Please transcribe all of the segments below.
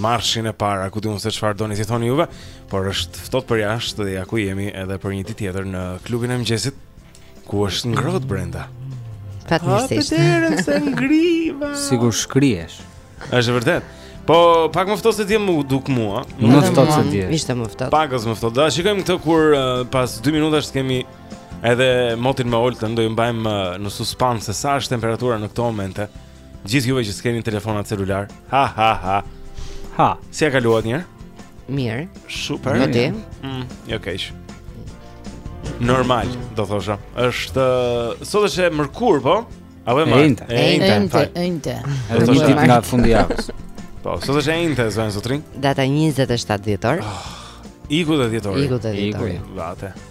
Marshin e parë, a ku di unë se çfarë doni si thoni juve, por është ftohtë përjashta dhe ja ku jemi edhe për një ditë tjetër në klubin e mëngjesit ku është ngrohtë brenda. Fatmirësisht. Hapet erën se ngriva. Sikur shkrihesh. Është vërtet. Po pak më ftohtë se dje m'u duk mua. Më ftohtë se dje. Ishte më ftohtë. Pak më ftohtë. Ta shikojmë këtë kur uh, pas 2 minutash kemi edhe motin me Oltën do i mbajmë uh, në suspans se sa është temperatura në këto momente. Gjithë juve që s'keni telefona celular. Ha ha ha. Ha, si ja kaluat dje? Mirë. Super. Po ti? Mm, jo keq. Normal, do thosha. Është sot është e mërkurë, po? Apo e martë? E enjte, e enjte, e enjte. Është një ditë nga fundi javës. Po, sot është e enjte, zonja zotërinj. Data 27 dhjetor. Oh, ah, iku dhe dhjetor. Iku dhe dhjetor. Iku dhe dhjetor.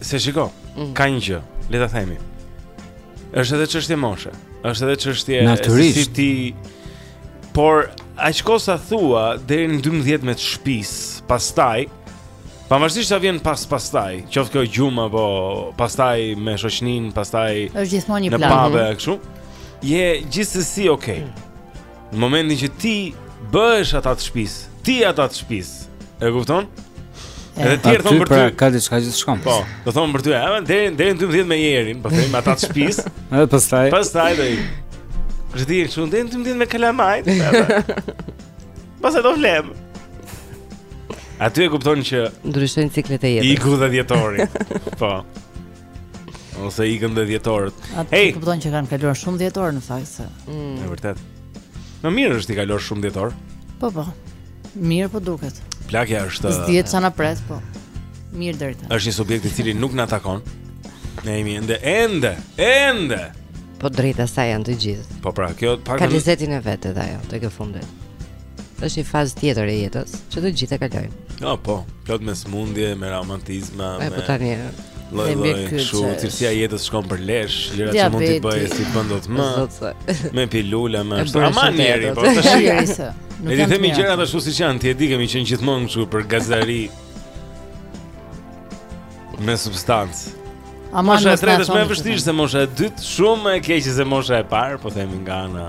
Se shiko, mm. ka një gjë, le ta themi. Është edhe çështje moshe, është edhe çështje se ti për aq kohë sa thua deri në 12 me të shpisë, pastaj pavarësisht ça vjen pas pastaj, qoftë kjo gjumë apo pastaj me shoqninë, pastaj është gjithmonë një plan. Në pafsh kështu. Je gjithsesi okay. Mm. Në momentin që ti bëhesh ata të shpisë, ti je ata të shpisë. E kupton? Edhe të tjerë thonë për pra, ty. Pra, ka diçka që shkon. Po, do thonë për ty, edhe deri deri në 12 me jerin, po them ata të shpisë. Edhe pastaj. Pastaj do ik. Është ti këtu deri në 12 me kalamajtë. Pastaj do flemë. Aty e kupton që ndryshojnë ciklet e jetës. Iku dhe dhjetori. Po. Ose ikin dhe dhjetorët. Aty e kupton që kanë kaluar shumë dhjetorë në fakt se. Mm. Në vërtet. Më mirë është t'i kalosh shumë dhjetorë. Po po. Mirë po duket. Plakja është. S'dihet ça na pret, po. Mirë deri tani. Është një subjekt i cili nuk na takon. Ne jemi ende ende ende. Po drejt asaj janë të gjithë. Po pra, po prapë ka lezetin e vet edhe ajo, tek e fundit. Është një fazë tjetër e jetës që të gjithë e kalojnë. Jo, po, plot me smundje, me reumatizma, me. Po tani. Lloj lloj kështu, cilësia e jetës shkon për lesh, gjëra që mund t'i bëje s'i bën dot më. Me pilula, me. Aman njeri, po të jesh mirë. Ne i themi gjërat ashtu siç janë, ti e di kemi qenë gjithmonë kështu programi. Me substancë. A mosha e tretë është më e vështirë se mosha e dytë, shumë më e keqe se mosha e parë, po themi nga ana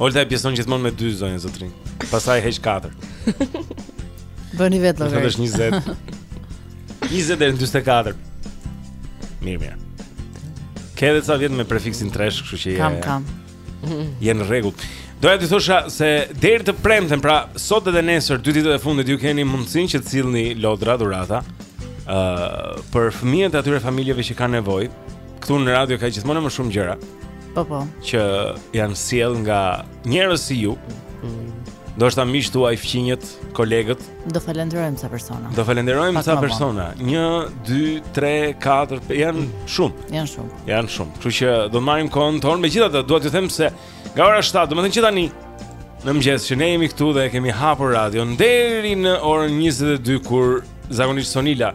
Olta e pjesëton gjithmonë me dy zonja zotërinj. Pastaj heq katër. Bëni vetë llogaritë. Sot është 20. 20 deri në 44. Mirë, mirë. Ke edhe ca vite me prefiksin tresh, kështu që je... Kam, kam. Je në rregull. Doja të thosha se deri të premten, pra sot edhe nesër, dy ditët e fundit, ju keni mundësinë që të sillni lodra, dhurata, uh, për fëmijët e atyre familjeve që kanë nevojë, Këtu në radio ka gjithmonë më shumë gjëra. Po po. Që janë sjell nga njerëz si ju. Mm. Ndoshta miqtë tuaj fqinjët, kolegët Do falenderojmë sa persona Do falenderojmë sa persona Një, dy, tre, katër, pe, janë mm. shumë Janë shumë Janë shumë Kështu që do të marrim kohën tonë Megjithatë dua t'ju them se Nga ora 7, domethënë që tani Në mëngjes që ne jemi këtu dhe e kemi hapur radion deri në orën 22 kur zakonisht Sonila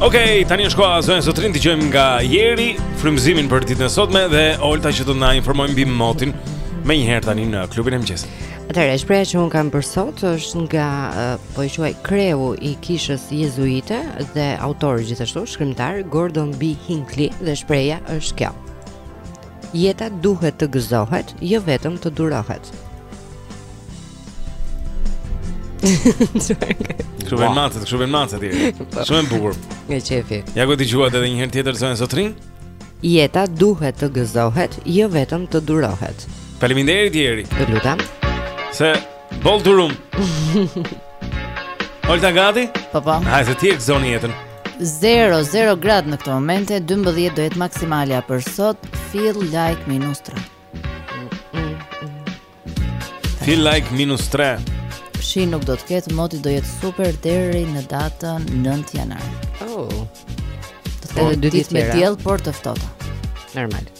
Okej, okay, tani është koha zonja e zotërinj të dëgjojmë nga Jeri frymëzimin për ditën e sotme dhe Olta që do na informojë mbi motin menjëherë tani në klubin e mëngjesit. Atëherë, shprehja që unë kam për sot është nga uh, po e quaj kreu i kishës jezuite dhe autor gjithashtu shkrimtar Gordon B. Hinckley dhe shprehja është kjo. Jeta duhet të gëzohet, jo vetëm të durohet. Shumë vjen mace, kështu vjen mace ti. Po. Shumë e bukur. Nga qejfi. Ja ku e dëgjuat edhe një herë tjetër zonja e zotërinj? Jeta duhet të gëzohet, jo vetëm të durohet. Faleminderit Jeri. Të lutem. Se Boll durum. Olta gati? Po po. Hajde ta gëzoni jetën. 0 0 grad në këto momente 12 do jetë maksimalja për sot. Feel like minus 3. Feel like minus 3. Shi nuk do të ketë, moti do jetë super deri në datën 9 janar. Oh. Do të jetë ditë me diell, por të ftohta. Normal.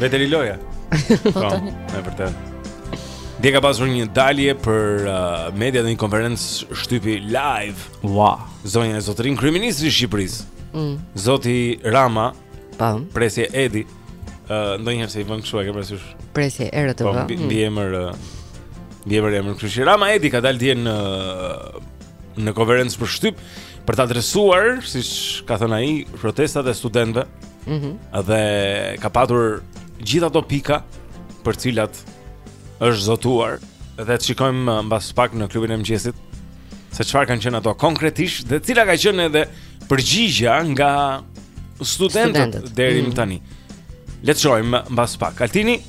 Vetëri loja. Po, po tani. Është vërtet. Dje ka pasur një dalje për uh, media dhe një konferencë shtypi live. Wow. Zonja e zotërinj kryeministri i Shqipërisë. Mm. Zoti Rama. Pam. Po. Presje Edi. Uh, ndonjëherë se e vënë kështu e ke parasysh. Presje herë të vënë. Po, mbiemër mm. uh, mbiemër emër kështu. Rama Edi ka dalë dje në në konferencë për shtyp për të adresuar, siç ka thënë ai, protestat e studentëve. Mhm. Mm dhe ka patur gjithë ato pika për të cilat është zotuar dhe të shikojmë uh, mbas pak në klubin e mëngjesit se çfarë kanë qenë ato konkretisht dhe cila ka qenë edhe përgjigja nga studentët, studentët. deri më mm -hmm. tani. Le të shohim mbas pak. Altini,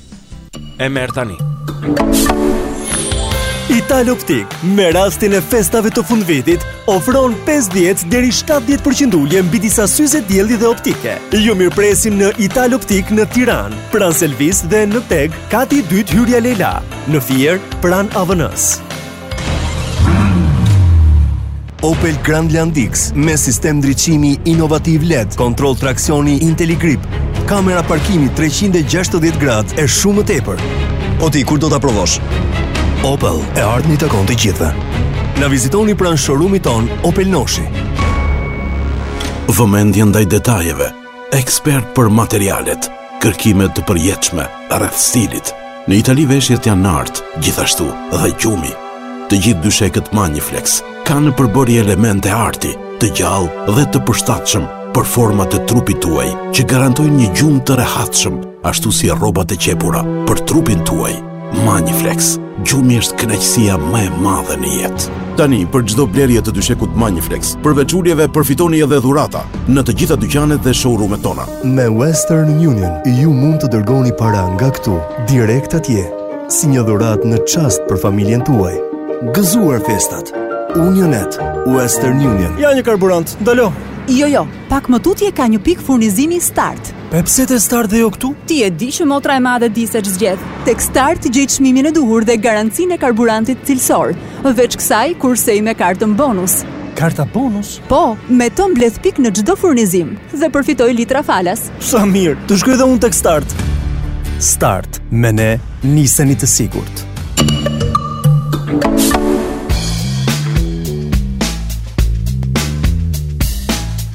E merr tani. Ital Optik, me rastin e festave të fundvitit, ofron 50 deri 70% ulje mbi disa syze dielli dhe optike. Ju mirëpresim në Ital Optik në Tiranë, pranë Selvisë dhe në Teg, kati i dytë hyrja Lejla, në Fier, pranë avn Opel Grandland X me sistem ndriçimi inovativ LED, kontroll traksioni IntelliGrip, kamera parkimi 360 gradë e shumë më tepër. Po ti kur do ta provosh? Opel e ardhmja i takon të gjithëve. Na vizitoni pranë showroomit tonë Opel Noshi. Vëmendje ndaj detajeve. Ekspertë për materialet, kërkime të përjetshme, rreth stilit. Në Itali veshjet janë art, gjithashtu dhe gjumi. Të gjithë dyshekët Magniflex kanë në përbërje elemente arti, të gjallë dhe të përshtatshëm për format e trupit tuaj, që garantojnë një gjumë të rehatshëm, ashtu si rrobat e qepura për trupin tuaj. Magniflex, gjumi është kënaqësia më e madhe në jetë. Tani, për çdo blerje të dyshekut Magniflex, përveç uljeve përfitoni edhe dhurata në të gjitha dyqanet dhe showroom-et tona. Me Western Union, ju mund të dërgoni para nga këtu, direkt atje, si një dhuratë në çast për familjen tuaj. Gëzuar festat. Unionet, Western Union. Ja një karburant, ndalo. Jo, jo, pak më tutje ka një pikë furnizimi Start. E pse te Start dhe jo këtu? Ti e di që motra e madhe di se ç'zgjedh. Tek Start gjej çmimin e duhur dhe garancinë e karburantit cilësor. Veç kësaj, kursej me kartën bonus. Karta bonus? Po, me të mbledh pikë në çdo furnizim dhe përfitoj litra falas. Sa mirë, të shkoj dhe unë tek Start. Start, me ne niseni të sigurt.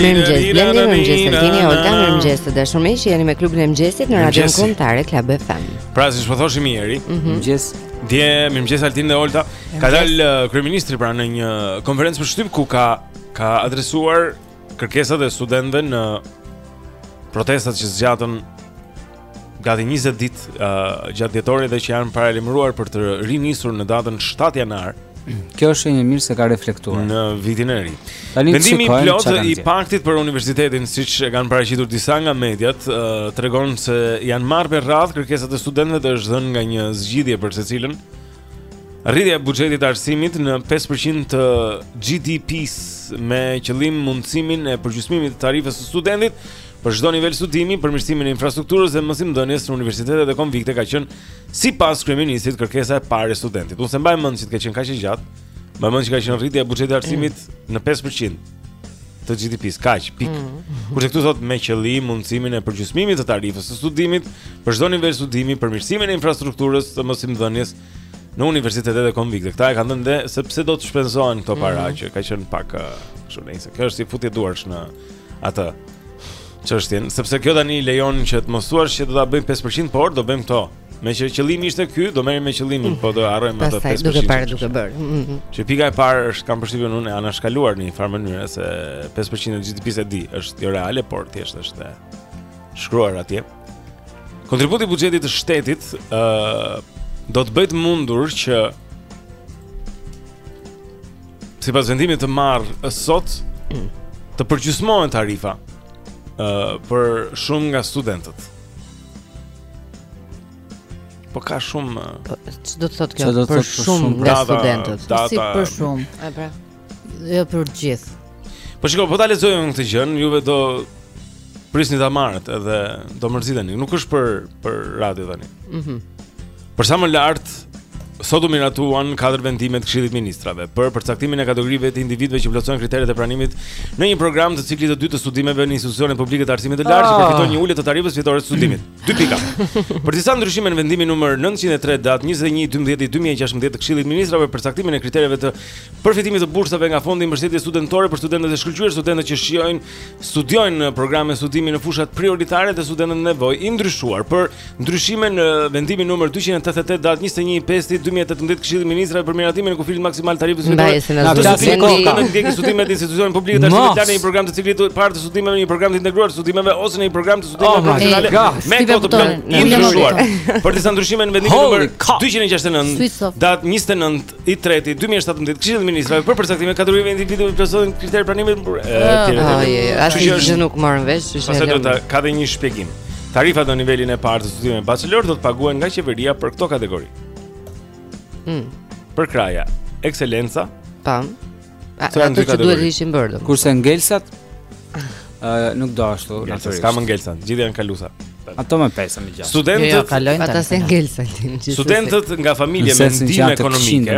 Mirëmëngjes, Blendi, mirëmëngjes, Altin, Olta, mirëmëngjes të dashur miq, jeni me klubin e mëngjesit në Radion Kombëtare Club FM. Pra siç po thoshim ieri, mhm. mëngjes, dje, mirëmëngjes Altin dhe Olta. Ka dalë uh, kryeministri pra në një konferencë për shtyp ku ka ka adresuar kërkesat e studentëve në protestat që zgjatën gati 20 ditë uh, gjatë dhjetorit dhe që janë paralajmëruar për të rinisur në datën 7 janar. Kjo është e mirë se ka reflektuar në vitin e ri. Vendimi i plotë i paktit për universitetin, siç e kanë paraqitur disa nga mediat, uh, tregon se janë marrë me radhë kërkesat e studentëve dhe është dhënë nga një zgjidhje për secilën. Rritja e buxhetit të arsimit në 5% të GDP-së me qëllim mundësimin e përgjysmimit të tarifës së studentit për çdo nivel studimi, përmirësimin e infrastrukturës dhe mësimdhënies në universitete dhe konvikte ka qenë sipas kryeministrit kërkesa e parë e studentit. Unë s'e mbaj mend që të ketë qenë kaq e gjatë, mbaj mend që ka qenë rritja e buxhetit të arsimit në 5%. të GDP-s, kaq, pik. Mm -hmm. Kurse këtu thotë me qëllim mundësimin e përgjysmimit të tarifës të studimit për çdo nivel studimi, përmirësimin e infrastrukturës të mësimdhënies në universitete dhe konvikte. Këta e kanë dhënë dhe se pse do të shpenzohen këto para mm -hmm. që ka qenë pak kështu nëse kjo është si futje duarsh në atë çështjen, sepse kjo tani lejon që të thuash që do ta bëjmë 5%, por do bëjmë këto Meqë qëllimi ishte ky, do merrem me qëllimin, po do harrojmë atë pesë. Pastaj duke parë duke bërë. Mm, mm, mm. Që pika e parë është kam përshtypjen unë anashkaluar në një farë mënyre se 5% e GDP-së e di, është jo reale, por thjesht është shkruar atje. Kontributi i buxhetit të shtetit ë uh, do të bëjë të mundur që sipas vendimit të marrë sot të përgjysmohen tarifa ë uh, për shumë nga studentët. Po ka shumë po, ç'do të thotë kjo për, për shumë nga studentët, si për shumë. E pra. Jo për gjithë. Po shikoj, po ta lexojmë këtë gjënë, juve do prisni ta merrni edhe do mërziteni. Nuk është për për radio tani. Mhm. Mm Për sa më lart, sot u miratuan katër vendime të Këshillit të Ministrave për përcaktimin e kategorive të individëve që plotësojnë kriteret e pranimit në një program të ciklit të dytë të studimeve në institucione publike të arsimit të lartë që ah. përfitojnë një ulje të tarifës vjetore të studimit. Dy pika. Për disa ndryshime në vendimin numër 903 datë 21/12/2016 të Këshillit të Ministrave për përcaktimin e kritereve të përfitimit të bursave nga Fondi i Mbështetjes Studentore për studentët e shkëlqyer, studentët që studiojnë studiojnë në programe studimi në fushat prioritare dhe studentët në nevojë i ndryshuar për ndryshime në vendimin numër 288 datë 21 5 2018 Këshilli i Ministrave për miratimin e kufirit maksimal të tarifës së ndajësisë në studime të studimeve që ndjekin studimet në institucionet publike të arsimit në një program të ciklit të parë të studimeve një program të integruar të studimeve ose në një program të studimeve oh profesionale me kohë të plotë i ndryshuar për disa ndryshime në vendimin numër 269 datë 29 i treti 2017 Këshilli i Ministrave për përcaktimin e kategorive të individëve që plotësojnë kriteret e pranimit për etj. Ai është gjë nuk morën vesh, është një. Pastaj ka dhe një shpjegim. Tarifat në nivelin e parë të studimeve bachelor do të paguhen nga qeveria për këto kategori. Mm. Për krerët, ekscelenca, pam, Ato që duhet të ishin bërë. Kurse ngelsat ë nuk do ashtu natyrisht. S'ka më ngelsa, gjithë janë kalusa. Ata me pesa me gjashta. Studentët jo, jo, kalojnë ata se ngelsa. Studentët nga familje me ndihmë ekonomike,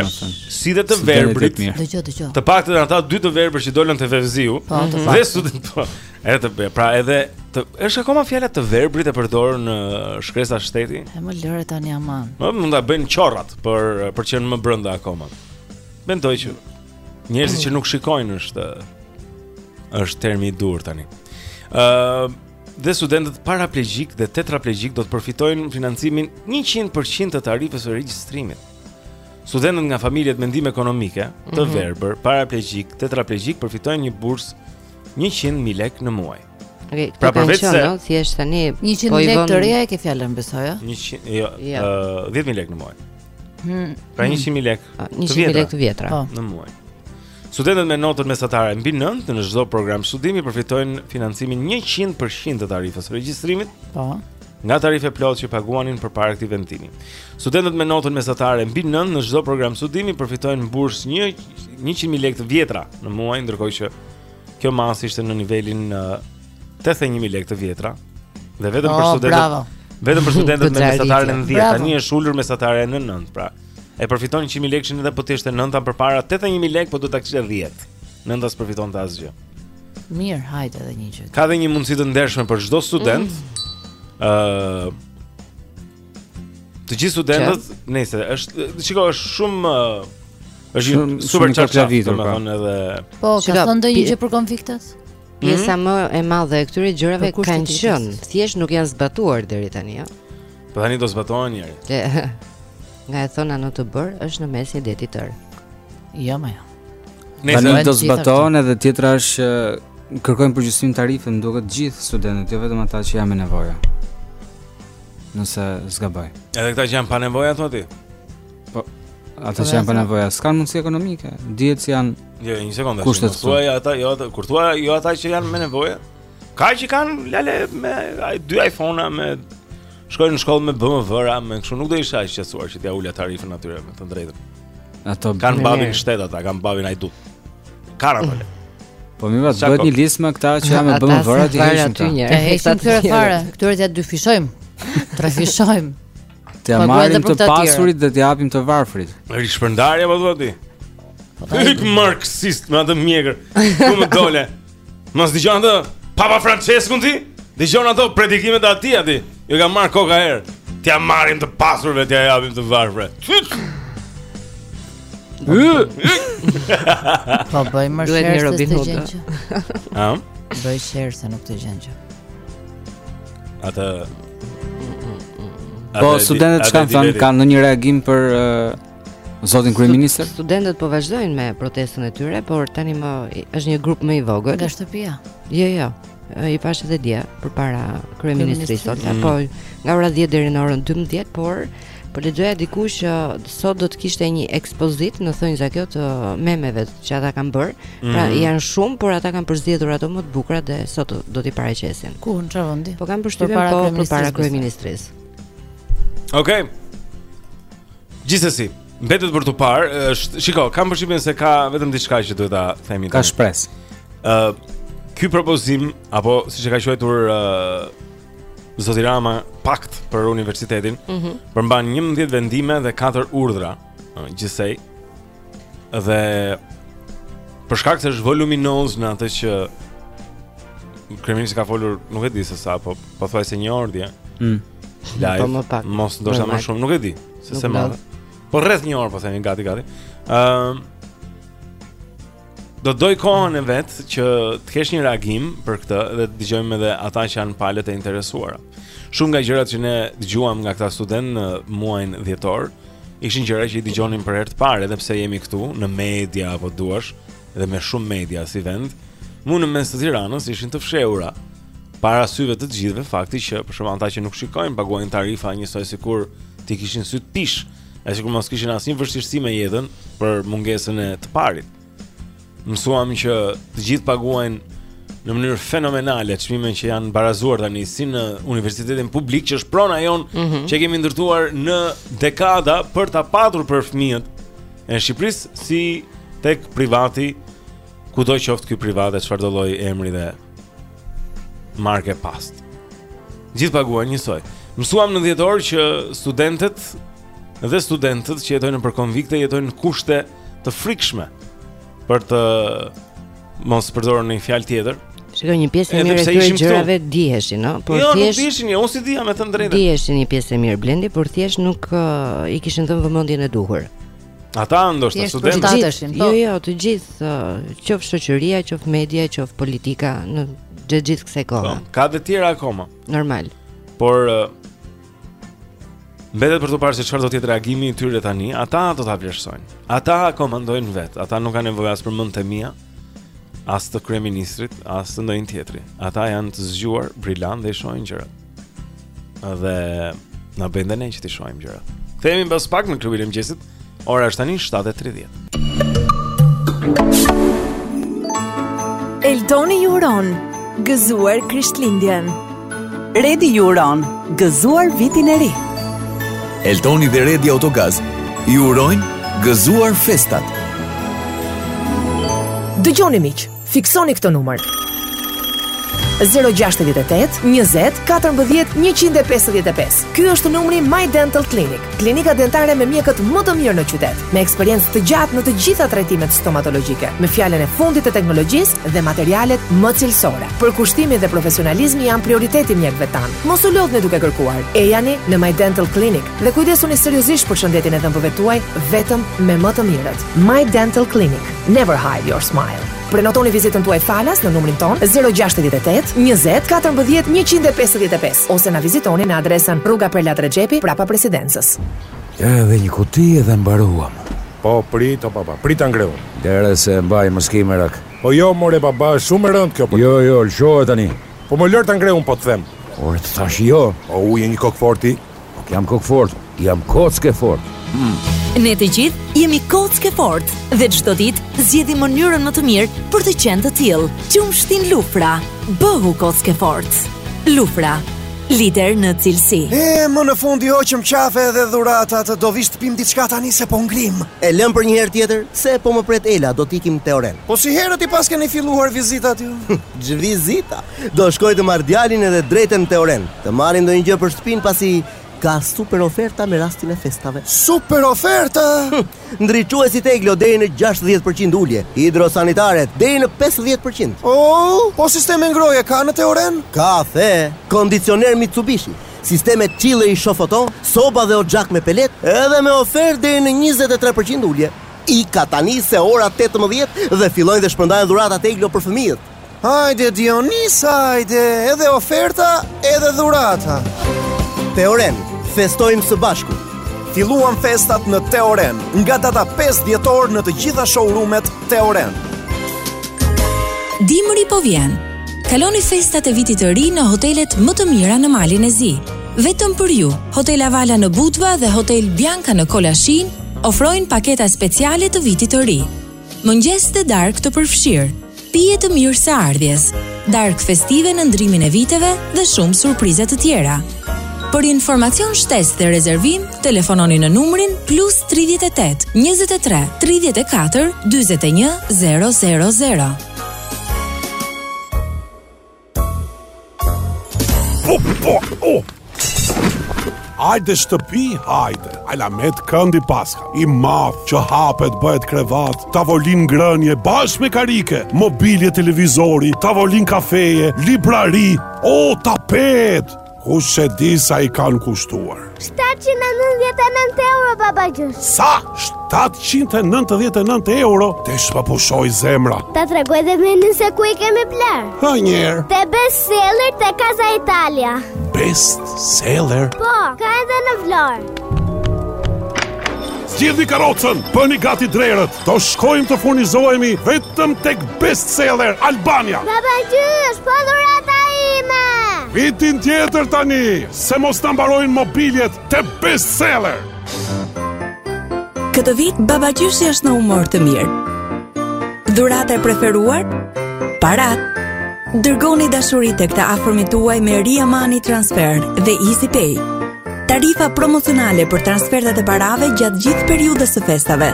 si dhe të verbrit. Dëgjoj, dëgjoj. Të paktën ata dy të verbër që dolën te Fevziu, po, dhe student po. Edhe të pra edhe të është akoma fjala të verbrit e përdorur në shkresa shteti. E mo lëre tani aman. Po mund ta bëjnë qorrat për të qenë më brenda akoma. Mendoj që njerëzit që nuk shikojnë është është termi i duhur tani. Ëh, uh, dhe studentët paraplegjik dhe tetraplegjik do të përfitojnë financimin 100% të tarifës së regjistrimit. Studentët nga familjet me ndihmë ekonomike, të mhm. verbër, paraplegjik, tetraplegjik përfitojnë një bursë 100.000 lekë në muaj. Okay, pra përveç se thjesht tani 100 po lekë të reja e ke fjalën besoj ë? 100 jo, ë ja. uh, 10000 lekë në muaj. Hmm. Pra 100000 hmm. lekë. 100000 lekë të vjetra po. në muaj. Studentët me notën mesatare mbi 9 në çdo program studimi përfitojnë financimin 100% të tarifës së regjistrimit. Po. Nga tarifë e plotë që paguanin përpara këtij vendimi. Studentët me notën mesatare mbi 9 në çdo program studimi përfitojnë bursë 100000 lekë të vjetra në muaj, ndërkohë që Kjo masë ishte në nivelin uh, 81.000 lekë të vjetra Dhe vetëm oh, për studentët bravo. Vetëm për studentët me mesatare në 10 Tani është ulur mesatare në 9 pra. E përfiton 100.000 lekëshin dhe po të ishte 9-ta Përpara 81.000 lekë po duhet ta kishe 10 Nënta s'përfitonte asgjë Mirë, hajde edhe një gjë Ka dhe një mundësi të ndershme për çdo student mm. uh, Të gjithë studentët, nëse është, shikoj, është shumë është shumë super çfarë vitur, pra. domethënë edhe Po, ka thënë ndonjë gjë për konfliktet? Mhm. Pjesa më e madhe e këtyre gjërave kanë qenë, thjesht nuk janë zbatuar deri tani, ja. Po tani do zbatohen njëri. Nga e thona në të bër, është në mes një deti tërë. Jo, më jo. Nëse do zbatohen edhe tjetra është kërkojnë përgjysmim tarife, më duket gjithë studentët, jo vetëm ata që janë me nevojë. Nëse s'gaboj. Edhe këta që janë pa nevojë thua ti. Po. Ata që janë pa nevojë, s'kanë mundësi ekonomike. Dihet se janë Jo, një sekondë. Kushtet thua ja ata, jo ata, kur thua jo ata që janë me nevojë. Ka që kanë lale me ai dy iPhone-a me shkojnë në shkollë me BMW-ra, me kështu nuk do isha i shqetësuar që t'ia ulja tarifën atyre them të drejtën. Ato kanë babin shtet ata, kanë babin hajdut. Kara po. Po më vat bëhet një listë me këta që janë me BMW-ra t'i heqim aty një. T'ia heqim këtyre fare, këtyre ia dyfishojmë. Trefishojmë. T'ia marrim të pasurit dhe të japim të varfrit. Rishpërndarja po thua ti. Po Ky marksist me atë mjekër. Ku më dole? Mos dëgjon atë Papa Franceskun ti? Dëgjon ato predikimet e atij aty. Jo ka marrë koka erë. T'ia marrim të pasurve, t'ia japim të varfërve. Po bëj më Duhet një shërë se Robin të Hood, gjenë a? që Ha? Bëj shërë se nuk të gjenë që Atë Po studentët çka kanë thënë, kanë ndonjë reagim për ë, Zotin kryeministër. Studentët po vazhdojnë me protestën e tyre, por tani më është një grup më i vogël. Nga shtëpia. Jo, jo. I pashë edhe dje përpara kryeministrit sot, mm. apo nga ora 10 deri në orën 12, por po lexoja diku që sot do të kishte një ekspozitë në thonjëza këto të memeve që ata kanë bërë. Mm. Pra mhm. janë shumë, por ata kanë përzgjedhur ato më të bukura dhe sot do t'i paraqesin. Ku në çfarë vendi? Po kam përshtypjen po përpara kryeministrisë. Okej. Okay. Gjithsesi, mbetet për t'u parë, është, shiko, kam përshtypjen se ka vetëm diçka që duhet ta themi. Ka shpresë. Ë, uh, ky propozim apo siç e ka quajtur ë uh, Zoti Rama pakt për universitetin, mm -hmm. përmban 11 vendime dhe 4 urdhra, uh, gjithsej. Dhe për shkak se është voluminoz në atë që kryeministri ka folur, nuk e di se sa, po pothuajse një orë dje. Mm. Live. Po më pak. Mos ndoshta më shumë, nuk e di. Se se marr. Po rreth një orë po themi gati gati. Ëm uh, Do të dojë kohën e vet që të kesh një reagim për këtë dhe të dëgjojmë edhe ata që janë palët e interesuara. Shumë nga gjërat që ne dëgjuam nga këta studentë në muajin dhjetor, ishin gjëra që i dëgjonim për herë të parë edhe pse jemi këtu në media apo duash dhe me shumë media si vend. Mu në mes të Tiranës ishin të fshehura para syve të të gjithëve fakti që për shembull ata që nuk shikojnë paguajnë tarifa njësoj sikur t'i kishin sy të pish, e sikur mos kishin asnjë vështirësi me jetën për mungesën e të parit. Mësuam që të gjithë paguajnë në mënyrë fenomenale çmime që janë barazuar tani si në universitetin publik që është prona jonë mm -hmm. që kemi ndërtuar në dekada për ta patur për fëmijët e Shqipërisë si tek privati kudo qoftë ky privat e çfarëdo lloj emri dhe marke pastë. Gjithë paguajnë njësoj. Mësuam në dhjetor që studentët dhe studentët që jetojnë nëpër konvikte jetojnë në kushte të frikshme për të mos përdorur një fjalë tjetër. Shiko një pjesë e mirë të gjërave diheshin, no? Por jo, thjesht Jo, diheshin, unë s'i dija me të drejtën. Diheshin një pjesë e mirë Blendi, por thjesht nuk uh, i kishin dhënë vëmendjen e duhur. Ata ndoshta studentë. Të gjithë, po. jo, jo, të gjithë, uh, qoftë shoqëria, qoftë media, qoftë politika gjatë gjithë kësaj kohe. Po, ka dhe të tjera akoma. Normal. Por uh, mbetet për t'u parë se çfarë do të jetë reagimi i tyre tani. Ata do ta vlerësojnë. Ata komandojnë vetë. Ata nuk kanë nevojë as për mendtë e mia, as të kryeministrit, as të ndonjë tjetri. Ata janë të zgjuar, brilantë dhe i shohin gjërat. Dhe na bëjnë dhe ne që t'i shohim gjëra. Kthehemi mbas pak në klubin e mëngjesit. Ora është tani 7:30. Eltoni ju uron, gëzuar Krishtlindjen. Redi ju uron, gëzuar vitin e ri. Eltoni dhe Redi Autogaz ju urojnë gëzuar festat. Dëgjoni miq, Fiksoni këtë numër. 068 20 14 155. Ky është numri i My Dental Clinic, klinika dentare me mjekët më të mirë në qytet, me eksperiencë të gjatë në të gjitha trajtimet stomatologjike, me fjalën e fundit të teknologjisë dhe materialet më cilësore. Përkushtimi dhe profesionalizmi janë prioriteti i mjekëve tanë. Mos u lodhni duke kërkuar. Ejani në My Dental Clinic dhe kujdesuni seriozisht për shëndetin e dhëmbëve tuaj vetëm me më të mirët. My Dental Clinic Never hide your smile. Prenotoni vizitën tuaj falas në numrin tonë 068 20 14 155 ose na vizitoni në adresën Rruga Perlat Rexhepi prapa Presidencës. Ja edhe një kuti dhe mbaruam. Po prit o baba, prit ta ngre unë. Lere se e mbaj mos ki merak. Po jo more baba, është shumë e rëndë kjo për. Jo, jo, lëshoje tani. Po më lër ta ngre unë po të them. Ore të thashë jo. O je një kokëforti. Nuk jam kokëfortë, jam kockë e fortë. Hmm. Ne të gjithë jemi kockë e fortë dhe çdo ditë zgjedhim mënyrën më të mirë për të qenë të tillë. Qumshtin Lufra, bëhu kockë e fortë. Lufra, Lider në cilësi E, më në fund i hoqëm qafe dhe dhuratat Do vish të pim diçka tani se po ngrim E lëmë për një herë tjetër Se po më pret Ela do të ikim te Oren Po si herët i paskeni filluar vizitat ju Ç'vizita Do shkoj të marr djalin edhe drejt e në Teoren, të marrim ndonjë gjë për shtëpinë pasi ka super oferta me rastin e festave. Super oferta! Ndriçuesit Eglo deri në 60% ulje, hidrosanitaret deri në 50%. Oh, po sisteme ngrohje ka në Teoren? Ka dhe, kondicioner Mitsubishi, sisteme çile i shofoto, soba dhe oxhakë me pelet, edhe me ofertë deri në 23% ulje. Ika tani se ora 18 fillojnë dhe shpërndajnë dhurata Eglo për fëmijët. Hajde Dionis, hajde, edhe oferta, edhe dhurata. Teoren, festojmë së bashku. Filluan festat në Teoren, nga data 5 dhjetor në të gjitha showroomet Teoren. Dimri po vjen. Kaloni festat e vitit të ri në hotelet më të mira në Malin e Zi. Vetëm për ju, Hotel Avala në Budva dhe Hotel Bianca në Kolashin ofrojnë paketa speciale të vitit të ri. Mëngjes dhe darkë të përfshirë, pije të mirëseardhjes, darkë festive në ndërrimin e viteve dhe shumë surpriza të tjera. Për informacion shtesë dhe rezervim, telefononi në numrin plus 38 23 34 21 000. Po, po, po. Hajde shtëpi, hajde. Alamet këndi paska. I madh që hapet bëhet krevat, tavolinë ngrënie bashkë me karrike, mobilje televizori, tavolinë kafeje, librari, o tapet. Kush e di sa i kanë kushtuar? 799 euro, babagjysh. Sa? 799 euro? Desh më pushoi zemra. Ta tregoj dhe vendin se ku i kemi blerë. Ha njëherë. Te Best Seller te Casa Italia. Best Seller? Po, ka edhe në Vlorë. Zgjidhni karrocën, bëni gati drerët. Do shkojmë të furnizohemi vetëm tek Best Seller Albania. Babagjysh, po dhurata ime. Vitin tjetër tani, se mos na mbarojnë mobiljet te Best Seller. Këtë vit Babagjyshi është në humor të mirë. Dhurata e preferuar? Paratë. Dërgoni dashuri tek të afërmit tuaj me Ria Money Transfer dhe Easy Pay. Tarifa promocionale për transfertat e parave gjatë gjithë periudhës së festave.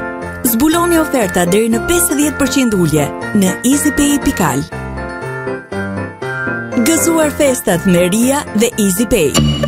Zbuloni oferta deri në 50% ulje në easypay.al. Gëzuar festat me Ria dhe Easy Pay.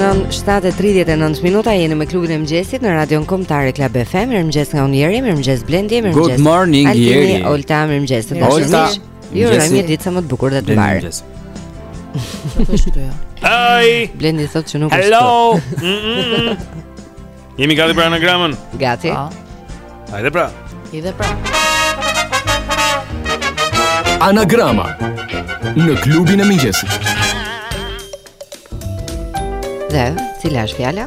Shënon 7:39 minuta jeni me klubin e mëngjesit në Radion Kombëtare Club FM. Mirëmëngjes nga unë Eri, mirëmëngjes Blendi, mirëmëngjes. Good morning Eri. Olta, mirëmëngjes. Olta, Ju urojmë një ditë sa më të bukur dhe të mbarë. Ai. Blendi thotë që nuk është. Hello. Mm, mm, mm. Jemi gati për anagramën. Gati. Po. Hajde pra. Hajde pra. Anagrama në klubin e mëngjesit. Dhe, cila është fjala?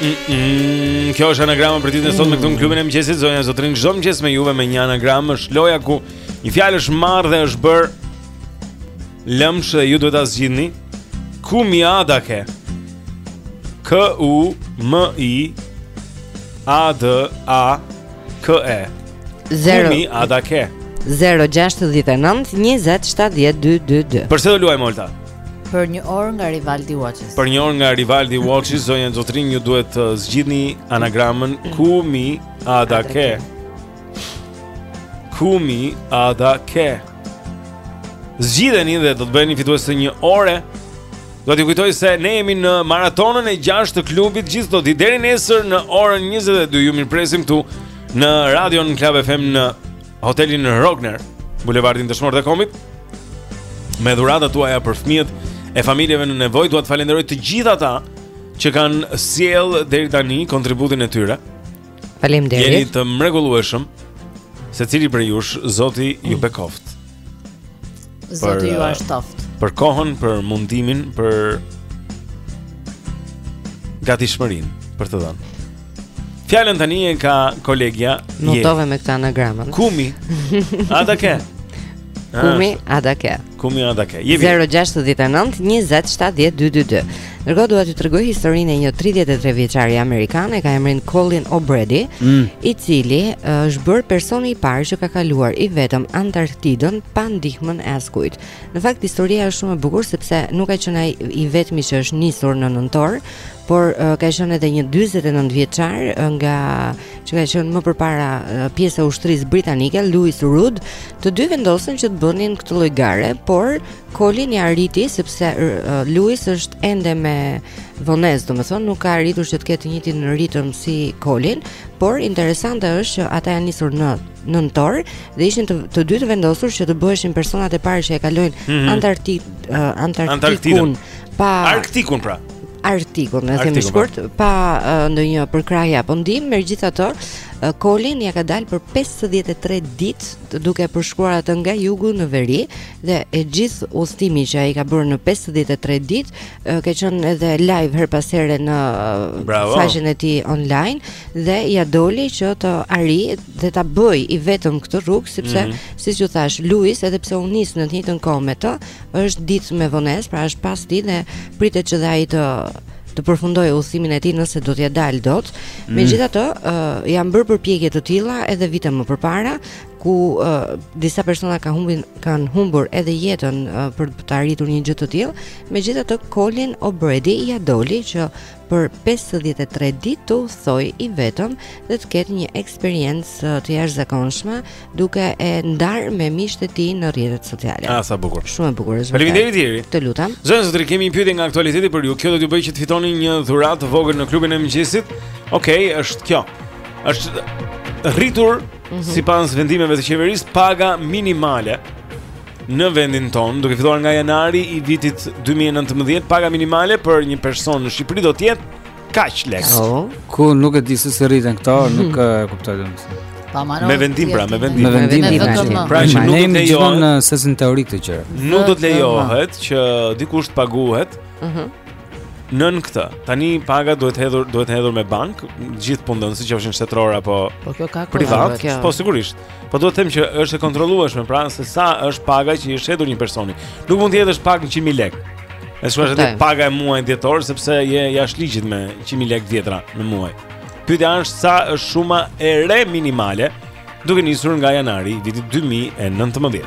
Mm -mm. Kjo është anagrama për ditën e sotme këtu në klubin e mëngjesit zonja e zotërinj çdo mëngjes me juve me një anagram është loja ku një fjalë është marrë dhe është bërë lëmsh dhe ju duhet ta zgjidhni kumiadake K U M I A D A K E Zero. Kumiadake 069 20 70 222 Përse do luajmë Olta? Për një orë nga Rivaldi Watches. Për një orë nga Rivaldi Watches, zonja zotërinj ju duhet të zgjidhni anagramën Kumi Ada Ke. Kumi Ada Ke. Zgjidheni dhe do të bëheni fitues të një ore. Do t'ju kujtoj se ne jemi në maratonën e 6 të klubit gjithë sot deri nesër në orën 22. Ju mirëpresim këtu në Radio Club FM në hotelin Rogner, bulevardin Dëshmorët e Kombit. Me dhuratat tuaja për fëmijët e familjeve në nevojë, dua të falënderoj të gjithë ata që kanë sjellë deri tani kontributin e tyre. Faleminderit. Jeni të mrekullueshëm. Secili prej jush, Zoti ju bekoftë. Zoti ju uh, shtoftë. Për kohën, për mundimin, për gatishmërinë për të dhënë. Fjalën tani e ka kolegja. Nuk tove me këtë anagramën. Kumi Ada Ke. Kumi Ada Ke. Kumi Ada Ke. 069 20 70 222. Ndërkohë dua t'ju tregoj historinë e një 33 vjeçari amerikan, e ka emrin Colin O'Brady, mm. i cili është bërë personi i parë që ka kaluar i vetëm Antarktidën pa ndihmën e askujt. Në fakt historia është shumë e bukur sepse nuk ka qenë ai i vetmi që është nisur në nëntor, por uh, ka qenë edhe një 49 vjeçar ngaqë ka qenë më përpara uh, pjesa e ushtrisë britanike Louis Rudd, të dy vendosën që të bënin këtë lloj gare, por Kolin ia arriti sepse Luis është ende me vonesë, domethënë nuk ka arritur që të ketë të njëjtin ritëm si Kolin, por interesante është që ata janë nisur në nëntor dhe ishin të, të dy të vendosur që të bëheshin personat e parë që e kalojnë mm -hmm. Antarktik, uh, Antarktikun pa Arktikun pra. Arktikun, e themi shkurt, pra. pa uh, ndonjë përkrahje apo ndihmë, megjithatë Kolin ia ka dalë për 53 ditë duke e përshkruar atë nga jugu në veri dhe e gjithë udhëtimi që ai ka bërë në 53 ditë ka qenë edhe live herë pas here në faqen e tij online dhe ia doli që të arrijë dhe ta bëjë i vetëm këtë rrugë sepse mm -hmm. siç ju thashë Luis edhe pse u nis në të njëjtën kohë me të është ditë me vonesë pra është pas ditë dhe pritet që dhe ai të të përfundojë udhëtimin e tij nëse do t'ia dalë dot. Mm. Megjithatë, mm. uh, janë bërë përpjekje të tilla edhe vite më përpara, ku uh, disa persona kanë humbin kanë humbur edhe jetën uh, për të arritur një gjë të tillë, megjithatë Colin O'Brady ia doli që për 53 ditë të udhëtojë i vetëm dhe të ketë një eksperiencë uh, të jashtëzakonshme duke e ndarë me miqtë e tij në rrjetet sociale. Ah, sa bukur. Shumë e bukur. Faleminderit Eri. Të lutem. Zonja zotërinj kemi një pyetje nga aktualiteti për ju. Kjo do t'ju bëjë që të fitoni një dhuratë të vogël në klubin e mëngjesit. Okej, okay, është kjo. Është rritur Mhm. Sipas vendimeve të qeverisë, paga minimale në vendin tonë, duke filluar nga janari i vitit 2019, paga minimale për një person në Shqipëri do të jetë kaq lekë. Oh. Ku nuk e di se si rriten këto, nuk e kuptoj domosdoshmë. Pa marrë. Me vendim pra, me vendim. Me vendim. Me vendim. Pra që nuk do të lejohet në sensin teorik të gjëra. Nuk do të lejohet që dikush të paguhet. Mhm. Nën këtë, tani paga duhet hedhur duhet hedhur me bankë, gjithë punëdhënësit qofshin shtetërorë apo po kjo ka privat, kjo. po sigurisht. Po duhet të them që është e kontrollueshme pra se sa është paga që i është hedhur një personi. Nuk mund të hedhësh pagë 100.000 lekë. E shkruaj se paga e muajit dhjetor sepse je jashtë ligjit me 100.000 lekë të vjetra në muaj. Pyetja është sa është shuma e re minimale duke nisur nga janari i vitit 2019.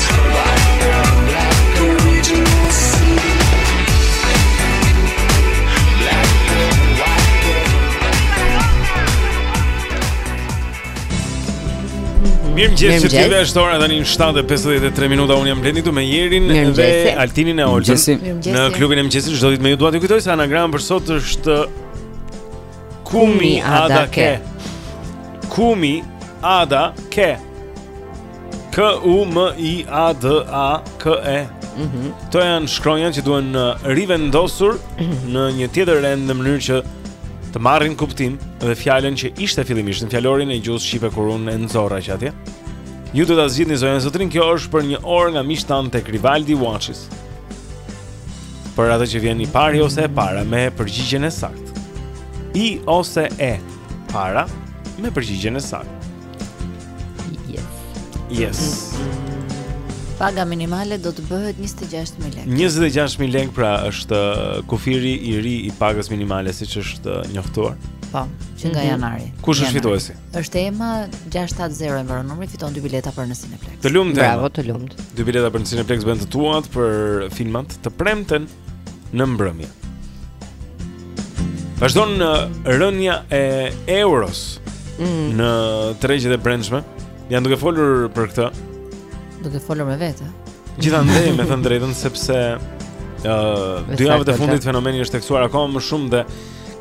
Mirëmëngjes të gjithëve është ora tani 7.53 minuta Unë jam Blendi këtu me Jerin dhe Altinin e Oltën Në klubin e mëngjesit çdo ditë me ju dua t'ju kujtoj se anagrami për sot është Kumi Ada Ke Kumi Ada Ke K U M I A D A K E. Mhm. Këto janë shkronja që duhen uh, rivendosur në një tjetër rend në mënyrë që të marrin kuptim dhe fjalën që ishte fillimisht në fjalorin e gjuhës shqipe kur unë e nxorra që atje. Ju do ta zgjidhni zonja e zotërinj, kjo është për një orë nga miqtë tanë tek Rivaldi Watches. Për atë që vjen i pari ose e para me përgjigjen e saktë. I ose e para me përgjigjen e saktë. Yes. Yes. Paga minimale do të bëhet 26000 lekë. 26000 lekë pra është uh, kufiri i ri i pagës minimale siç është uh, njoftuar. Po, që nga mhm. janari. Kush është fituesi? Është Ema 670 e mbaron numri, fiton dy bileta për në Cineplex. Të lumtë. Bravo, të lumtë. Dy bileta për në Cineplex bëhen të tuat për filmat të premten. në mbrëmje. Vazhdon uh, rënia e euros mm. në tregjet e brendshme. Janë duke folur për këtë. Duke folur me vete. Gjithandaj me thënë të drejtën sepse ë uh, dy javët e fundit fenomeni është theksuar akoma më shumë dhe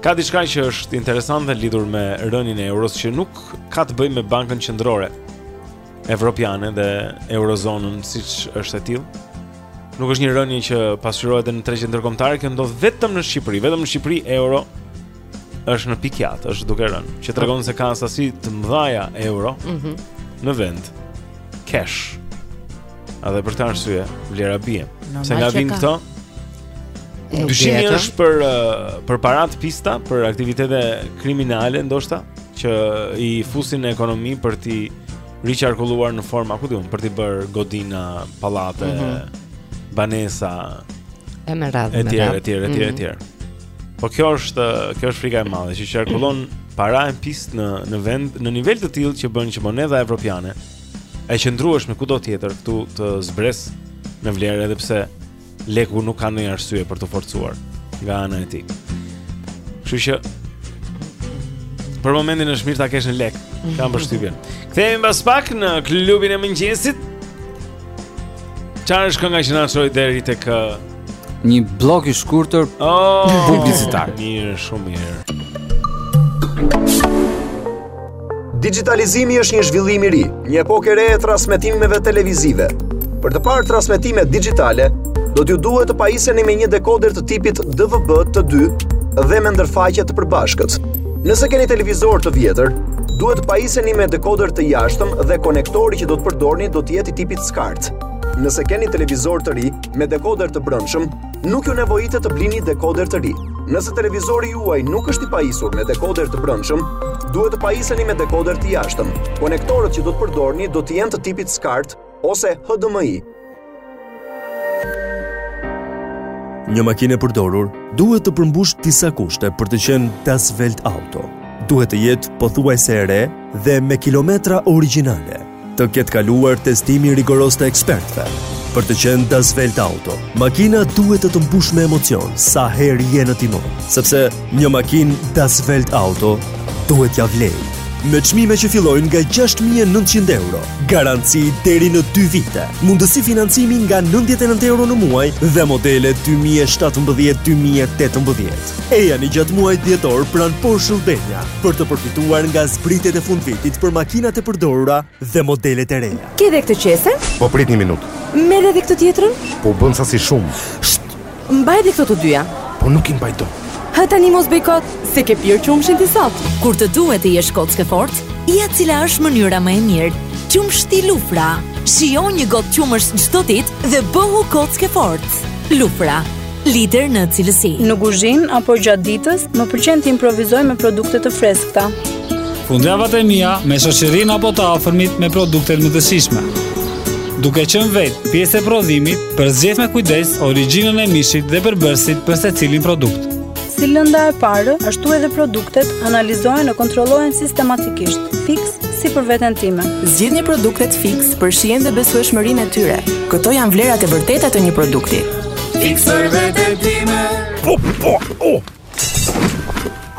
ka diçka që është interesante lidhur me rënien e euros që nuk ka të bëjë me bankën qendrore. evropiane dhe eurozonën siç është e tillë. Nuk është një rënie që pasqyrohet në tregjet ndërkombëtare, kjo ndodh vetëm në Shqipëri, vetëm në Shqipëri euro është në pikiatë, është duke rënë, që tregon se ka sasi të mëdha euro mm -hmm. në vend. Cash. Edhe për këtë arsye, vlera bie. Se nga vijnë këto, Dyshimi është për uh, për para të pista, për aktivitete kriminale ndoshta që i fusin në ekonomi për t'i riqarkulluar në forma, ku di unë, për të bërë godina, pallate, mm -hmm. banesa e me radhë, etj, etj, etj, etj. Po kjo është kjo është frika e madhe që qarkullon para e pistë në në vend në nivel të tillë që bën që monedha evropiane e qëndrueshme kudo tjetër këtu të zbresë në vlerë edhe pse Leku nuk ka ndonjë arsye për t'u forcuar nga ana e tij. Kështu që për momentin është mirë ta kesh në lek. Kam përshtypjen. Kthehemi mbas pak në klubin e mëngjesit. Cher është kënga që na çon deri tek uh, një bllok i shkurtër oh, publicitar? Mirë, shumë mirë. Dixhitalizimi është një zhvillim i ri, një epokë e re e transmetimeve televizive. Për të parë transmetime dixhitale, do t'ju duhet të pajiseni me një dekoder të tipit DVB-T2 dhe me ndërfaqe të përbashkët. Nëse keni televizor të vjetër, duhet të pajiseni me dekoder të jashtëm dhe konektori që do të përdorni do të jetë i tipit SCART. Nëse keni televizor të ri me dekoder të brendshëm, Nuk ju nevojitet të blini dekoder të ri. Nëse televizori juaj nuk është i pajisur me dekoder të brendshëm, duhet të pajiseni me dekoder të jashtëm. Konektorët që do të përdorni do të jenë të tipit SCART ose HDMI. Një makinë e përdorur duhet të përmbushë disa kushte për të qenë Das Welt Auto. Duhet të jetë pothuajse e re dhe me kilometra origjinale. Të ketë kaluar testimin rigoroz të ekspertëve. Për të qenë Das Welt Auto, makina duhet të të mbushë me emocion sa herë je në timon, sepse një makinë Das Welt Auto duhet t'ia vlejë. Me çmime që fillojnë nga 6900 euro, garanci deri në 2 vite, mundësi financimi nga 99 euro në muaj dhe modele 2017-2018. Ejani gjatë muajit dhjetor pranë Porsche Albania për të përfituar nga zbritjet e fundvitit për makinat e përdorura dhe modelet e reja. Ke dhe këtë qese? Po prit një minutë. Merre dhe këtë tjetrën? Po u bënë ca si shumë. Sht, mbaj dhe këto të dyja. Po nuk i mbaj dot. Hë tani mos bëj kot, s'e ke pirë qumështin ti sot. Kur të duhet të jesh kockë e fortë, ja cila është mënyra më e mirë. Qumështi Lufra. Shijo një gotë qumësht çdo ditë dhe bëhu kockë e fortë. Lufra. Lider në cilësi. Në kuzhinë apo gjatë ditës, më pëlqen të improvizoj me produkte të freskëta. Fundjavat e mia me shoqërinë apo të afërmit me produktet më të shijshme. Duke qenë vetë pjesë e prodhimit, përzgjedh me kujdes origjinën e mishit dhe përbërësit për secilin produkt. Si lënda e parë, ashtu edhe produktet analizohen e kontrollohen sistematikisht, fiks si për veten time. Zgjidhni produktet Fix për shijen dhe besueshmërinë e tyre. Këto janë vlerat e vërteta të një produkti. Fiks për veten time Po, po, o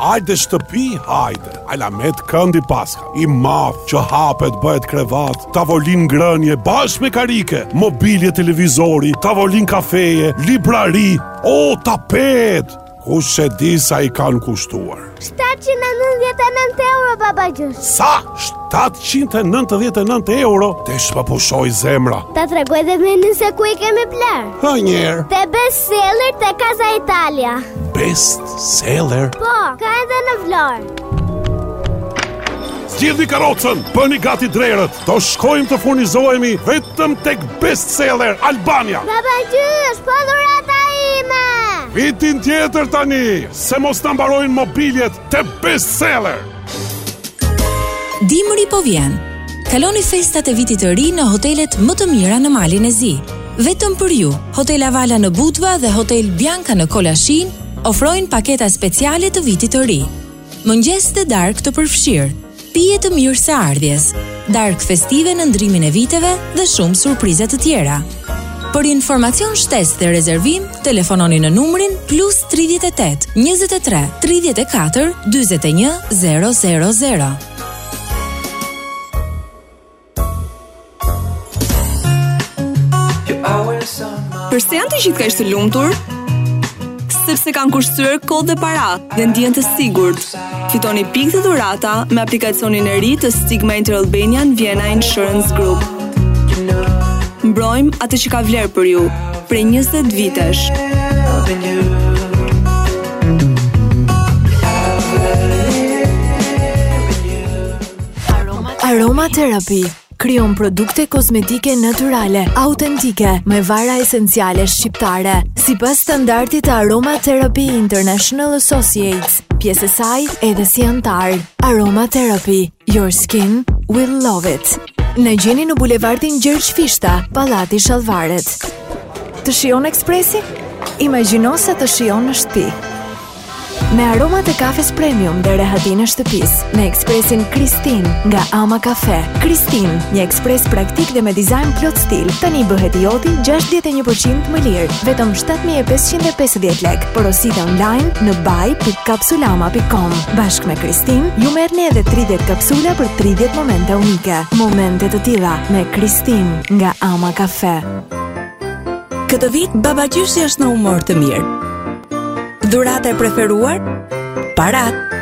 Hajde shtëpi, hajde Alamet këndi paska I madh, që hapet, bëhet krevat Tavolinë ngrënie, bashkë me karrige Mobilje televizori, tavolinë kafeje Librari, o tapet Ku ta dish sa i kanë kushtuar? 799 euro, babagjysh. Sa? 799 euro? Desh më pushoi zemra. Ta tregoj dhe vendin se ku i kemi blerë. Ha njëherë. Te best seller te Casa Italia. Best seller? Po, ka edhe në Vlorë. Zgjidhni karrocën, bëni gati drerët. Do shkojmë të furnizohemi vetëm tek Best Seller Albania. Babagjysh, po dhurata ime. Vitin tjetër tani, se mos na mbarojnë mobiliet te Best Seller. Dimri po vjen. Kaloni festat e vitit të ri në hotelet më të mira në Malin e Zi. Vetëm për ju, Hotel Avala në Budva dhe Hotel Bianca në Kolashin ofrojnë paketa speciale të vitit të ri. Mëngjes dhe darkë të përfshirë, pije të mirëseardhjes, darkë festive në ndërrimin e viteve dhe shumë surpriza të tjera. Për informacion shtesë dhe rezervim, telefononi në numrin plus 38 23 34 21 000. Përse janë të gjithë kaq të lumtur? Sepse kanë kursyer kohë dhe para dhe ndihen të sigurt. Fitoni pikë dhe dhurata me aplikacionin e ri të Sigma Interalbanian Vienna Insurance Group. Mbrojmë atë që ka vlerë për ju prej 20 vitesh. Aroma Therapy krijon produkte kozmetike natyrale, autentike, me vajra esenciale shqiptare. Sipas standardit të Aroma Therapy International Associates, pjesë e saj edhe si anëtar. Aroma Therapy, your skin will love it. Na gjeni në bulevardin Gjergj Fishta, Pallati Shallvaret. Të shijon ekspresi? Imagjino sa të shijon në shtëpi. Me aromat e kafesë premium dhe rehatinë e shtëpisë, me ekspresin Kristin nga Ama Kafe. Kristin, një ekspres praktik dhe me dizajn plot stil, tani bëhet i yti 61% më lirë, vetëm 7550 lekë, porosit online në buy.kapsulama.com. Bashkë me Kristin, ju merni edhe 30 kapsula për 30 momente unike. Momente të tilla me Kristin nga Ama Kafe. Këtë vit babagjyshi është në humor të mirë. Dhurata e preferuar? Paratë.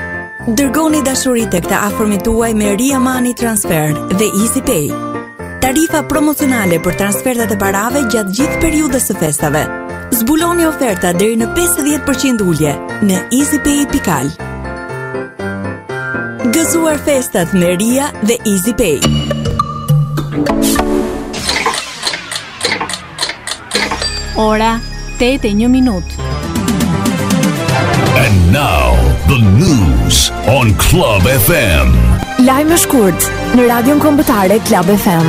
Dërgoni dashuri tek të afërmit tuaj me Ria Money Transfer dhe Easy Pay. Tarifa promocionale për transfertat e parave gjatë gjithë periudhës së festave. Zbuloni oferta deri në 50% ulje në easypay.al. Gëzuar festat me Ria dhe Easy Pay. Ora 8:01 minutë. And now the news on Club FM. Lajme shkurt në Radion Kombëtare Club FM.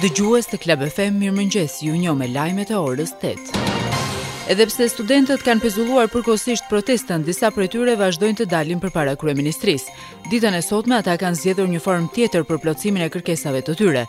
Dëgjues të Club FM, mirëmëngjes. Ju njoh me lajmet e orës 8. Edhe pse studentët kanë pezulluar përkohësisht protestën, disa prej tyre vazhdojnë të dalin përpara kryeministrisë. Ditën e sotme ata kanë zgjedhur një formë tjetër për plotësimin e kërkesave të tyre.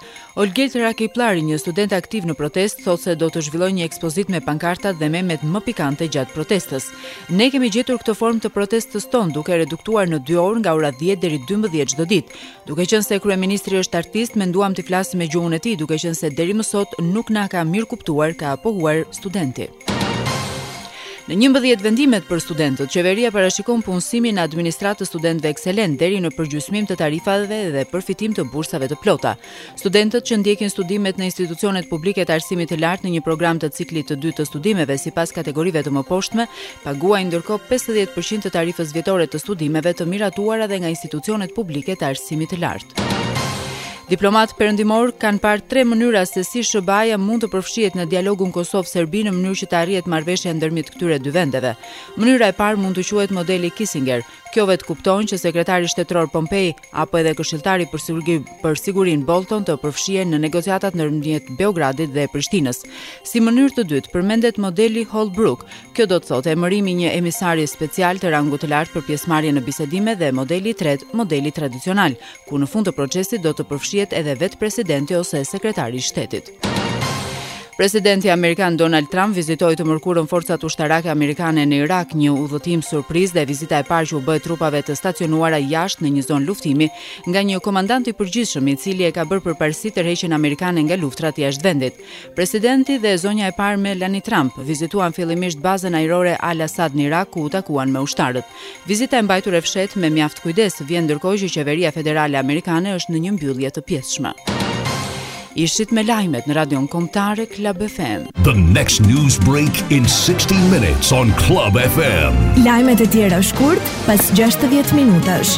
Olgert Rakipllari, një student aktiv në protestë, thotë se do të zhvillojnë një ekspozitë me pankartat dhe memet më pikante gjatë protestës. Ne kemi gjetur këtë formë të protestës tonë duke reduktuar në 2 orë nga ora 10 deri 12 çdo ditë. Duke qenë se kryeministri është artist, menduam t'i flasim me gjuhën e tij, duke qenë se deri më sot nuk na ka mirëkuptuar, ka pohuar studenti. Në 11 vendimet për studentët, qeveria parashikon punësimin në administratë të studentëve ekselent deri në përgjysmim të tarifave dhe përfitim të bursave të plota. Studentët që ndjekin studimet në institucionet publike të arsimit të lartë në një program të ciklit të dytë të studimeve sipas kategorive të mëposhtme, paguajnë ndërkohë 50% të tarifës vjetore të studimeve të miratuara dhe nga institucionet publike të arsimit të lartë. Diplomatë perëndimorë kanë parë tre mënyra se si SHBA-ja mund të përfshihet në dialogun Kosovë-Serbi në mënyrë që të arrihet marrëveshja ndërmjet këtyre dy vendeve. Mënyra e parë mund të quhet modeli Kissinger. Kjo vetëkupton që sekretari shtetëror Pompeo apo edhe këshilltari për sigurinë Bolton të përfshihen në negociatat ndërmjet Beogradit dhe Prishtinës. Si mënyrë të dytë përmendet modeli Holbrooke. Kjo do të thotë emërimi i një emisari special të rangut të lartë për pjesëmarrje në bisedime dhe modeli i tretë, modeli tradicional, ku në fund të procesit do të përfshihet edhe vetë presidenti ose sekretari i shtetit. Presidenti amerikan Donald Trump vizitoi të mërkurën forcat ushtarake amerikane në Irak, një udhëtim surprizë dhe vizita e parë që u bëhet trupave të stacionuara jashtë në një zonë luftimi nga një komandant i përgjithshëm i cili e ka bërë përparësi tërheqjen amerikane nga luftërat jashtë vendit. Presidenti dhe zonja e parë Melania Trump vizituan fillimisht bazën ajrore Al-Asad në Irak ku u takuan me ushtarët. Vizita e mbajtur e fshehtë me mjaft kujdes vjen ndërkohë që qeveria federale amerikane është në një mbyllje të pjesshme. Ishit me lajmet në Radion Kombëtare Club FM. The next news break in 60 minutes on Club FM. Lajmet e tjera shkurt pas 60 minutash.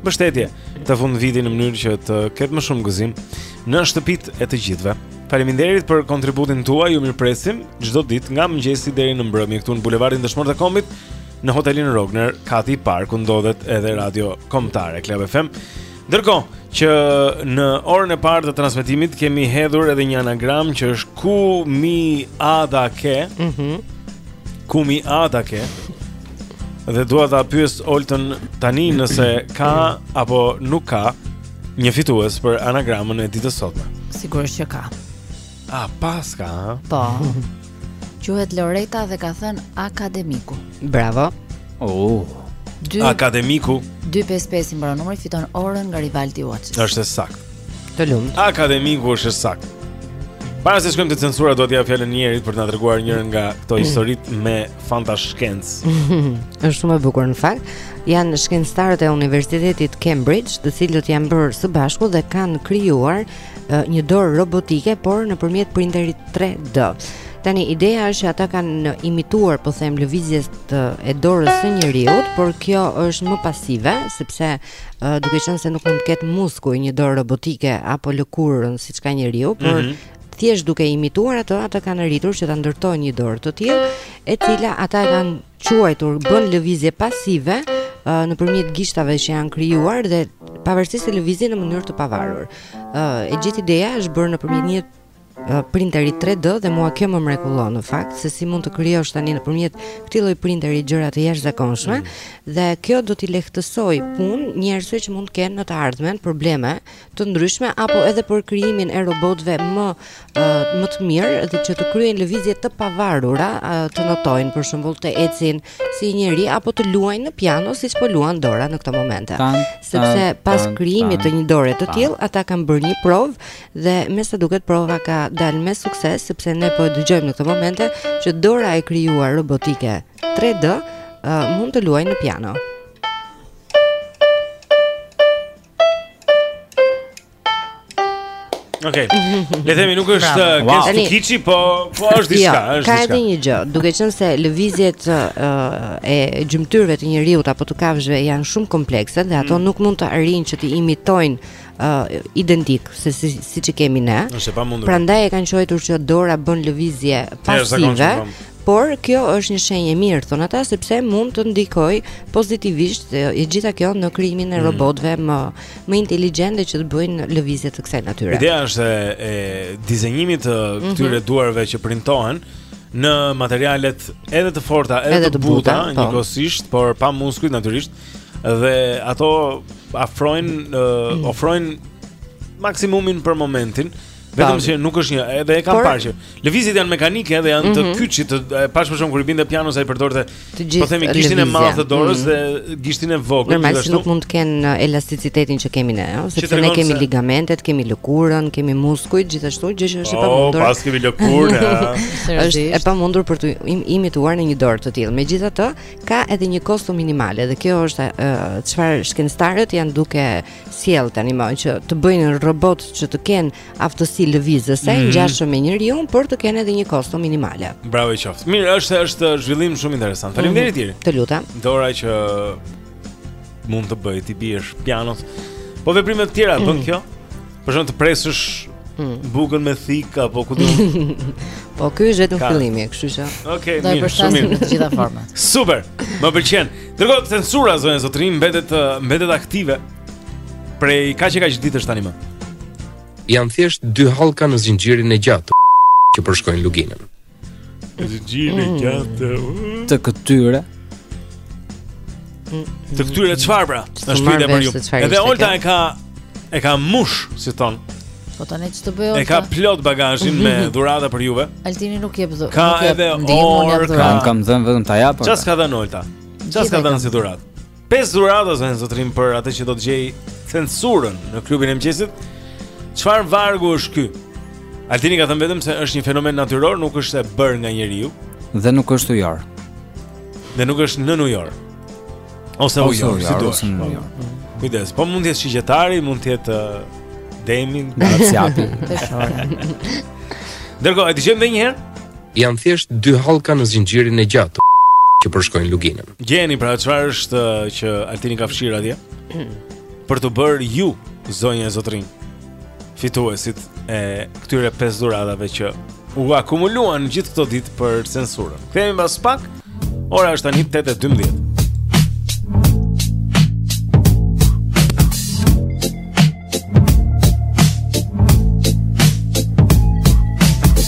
Mbështetje te fundviti në mënyrë që të ketë më shumë gëzim në shtëpitë e të gjithëve. Faleminderit për kontributin tuaj, ju mirëpresim çdo ditë nga mëngjesi deri në mbrëmje këtu në Bulevardin Dëshmorët e Kombit në Hotelin Rogner, kati i parë ku ndodhet edhe Radio Kombëtare Club FM. Ndërkohë që në orën e parë të transmetimit kemi hedhur edhe një anagram që është kumi adake. Mhm. Mm kumi adake. Dhe dua ta pyes Oltën tani nëse ka apo nuk ka një fitues për anagramën e ditës së sotme. Sigurisht që ka. A paska? Po. Quhet Loreta dhe ka thënë akademiku. Bravo. Oh. Dy, akademiku 255 i mbron numri fiton orën nga Rivaldi Watch. Është e saktë. Të lumtë. Akademiku është e saktë. Para se të shkojmë te censura, do t'ia jap fjalën njërit për të na treguar njërën nga këto historitë me fantashkencë. Është shumë e bukur në fakt. Janë shkencëtarët e Universitetit Cambridge, të cilët janë bërë së bashku dhe kanë krijuar uh, një dorë robotike, por nëpërmjet printerit 3D. Tani ideja është që ata kanë imituar, po them, lëvizjet e dorës së njeriut, por kjo është më pasive, sepse uh, duke qenë se nuk mund të ketë muskuj një dorë robotike apo lëkurën siç ka njeriu, por mm -hmm. thjesht duke imituar ato, ata kanë arritur që ta ndërtojnë një dorë të tillë, e cila ata e kanë quajtur bën lëvizje pasive uh, nëpërmjet gishtave që janë krijuar dhe pavarësisht se lëvizin në mënyrë të pavarur. Uh, e gjithë ideja është bërë nëpërmjet një printeri 3D dhe mua kjo më mrekullon në fakt se si mund të krijosh tani nëpërmjet këtij lloji printeri gjëra të jashtëzakonshme mm. dhe kjo do t'i lehtësojë punë njerëzve që mund të kenë në të ardhmen probleme të ndryshme apo edhe për krijimin e robotëve më më të mirë dhe që të kryejnë lëvizje të pavarura, të notojnë për shembull të ecin si njeri apo të luajnë në piano siç po luan dora në këto momente. Sepse pas krijimit të një dore të tillë, ata kanë bërë një provë dhe me sa duket prova ka dalë me sukses sepse ne po e dëgjojmë në këto momente që dora e krijuar robotike 3D mund të luajë në piano. Okej. Okay. Le të themi nuk është Kestu Kiçi, po po është jo, diçka, është diçka. Ka edhe një gjë, duke qenë se lëvizjet e gjymtyrëve të njeriut apo të kafshëve janë shumë komplekse dhe ato mm. nuk mund të arrijnë që t'i imitojnë uh, identik se si siç e kemi ne. Prandaj e kanë quajtur që dora bën lëvizje pasive. Por kjo është një shenjë e mirë, thonë ata, sepse mund të ndikojë pozitivisht e gjitha kjo në krijimin e mm. robotëve mm. më më inteligjente që të bëjnë lëvizje të kësaj natyre. Ideja është e, e dizenjimit të mhm. këtyre mm -hmm. duarve që printohen në materialet edhe të forta, edhe, edhe të buta, buta po. njëkohësisht, por pa muskujt natyrisht, dhe ato afro, mm. ofrojnë maksimumin për momentin. Vetëm që nuk është një, edhe e kam parë që lëvizjet janë mekanike dhe janë të mhm. kyçit, të pash për shembull kur i binte pianos ai përdorte. Po themi gishtin e madh të dorës mhm. dhe gishtin e vogël gjithashtu. Normal nuk mund të kenë uh, elasticitetin që kemi ne, ëh, sepse ne kemi ligamentet, kemi lëkurën, kemi muskujt gjithashtu, gjë që është e oh, pamundur. Po, pas kemi lëkurën. Është e pamundur për t'i imituar në një dorë të tillë. Megjithatë, ka edhe një kosto minimale dhe kjo është uh, çfarë shkencëtarët janë duke sjell tanimë që të bëjnë robot që të kenë aftësi lëvizëse mm -hmm. ngjashëm me njeriu, por të kenë edhe një kosto minimale. Bravo i qoftë. Mirë, është është zhvillim shumë interesant. Faleminderit mm -hmm. Të lutem. Dora që mund të bëjë t'i bjerë pianos. Po veprime të tjera mm -hmm. bën mhm. kjo? Për shembull të presë mm. bukën me thikë apo ku do. po ky është vetëm fillimi, kështu që. Okej, okay, mirë, shumë mirë. Në të gjitha format. Super. Më pëlqen. Ndërkohë censura zonja zotërinj mbetet mbetet aktive prej kaq e kaq ditësh tanimë. Janë thjesht dy hallka në zinxhirin e gjatë që përshkojnë luginën. Zinxhiri i gjatë të këtyre. Të këtyre çfarë pra? Është pyetja për ju. Edhe Olta e ka e ka mush, si thonë. Po tani ç'të bëj unë? E ka plot bagazhin me dhurata për juve. Altini nuk jep dhuratë. Ka edhe orë, kam kam dhënë vetëm ta jap. Çfarë ka dhënë Olta? Çfarë ka dhënë si dhuratë? Pesë dhurata zonja zotërinj për atë që do të gjejë censurën në klubin e mëngjesit. Çfarë vargu është ky? Altini ka thënë vetëm se është një fenomen natyror, nuk është e bërë nga njeriu dhe nuk është ujor. Dhe nuk është nënujor. Ose ujor, si duash. Kujdes, po mund të jetë shigjetari, mund të jetë uh, demi, graciati. Ndërkohë, e dëgjojmë edhe një herë? Janë thjesht dy hallka në zinxhirin e gjatë që përshkojnë luginën. Gjeni pra çfarë është uh, që Altini ka fshirë atje? Për t'u bërë ju zonja e zotërinj. fituesit e këtyre pesë dhuratave që u akumuluan gjithë këto ditë për censurën. Kthehemi pas pak. Ora është tani 8:12.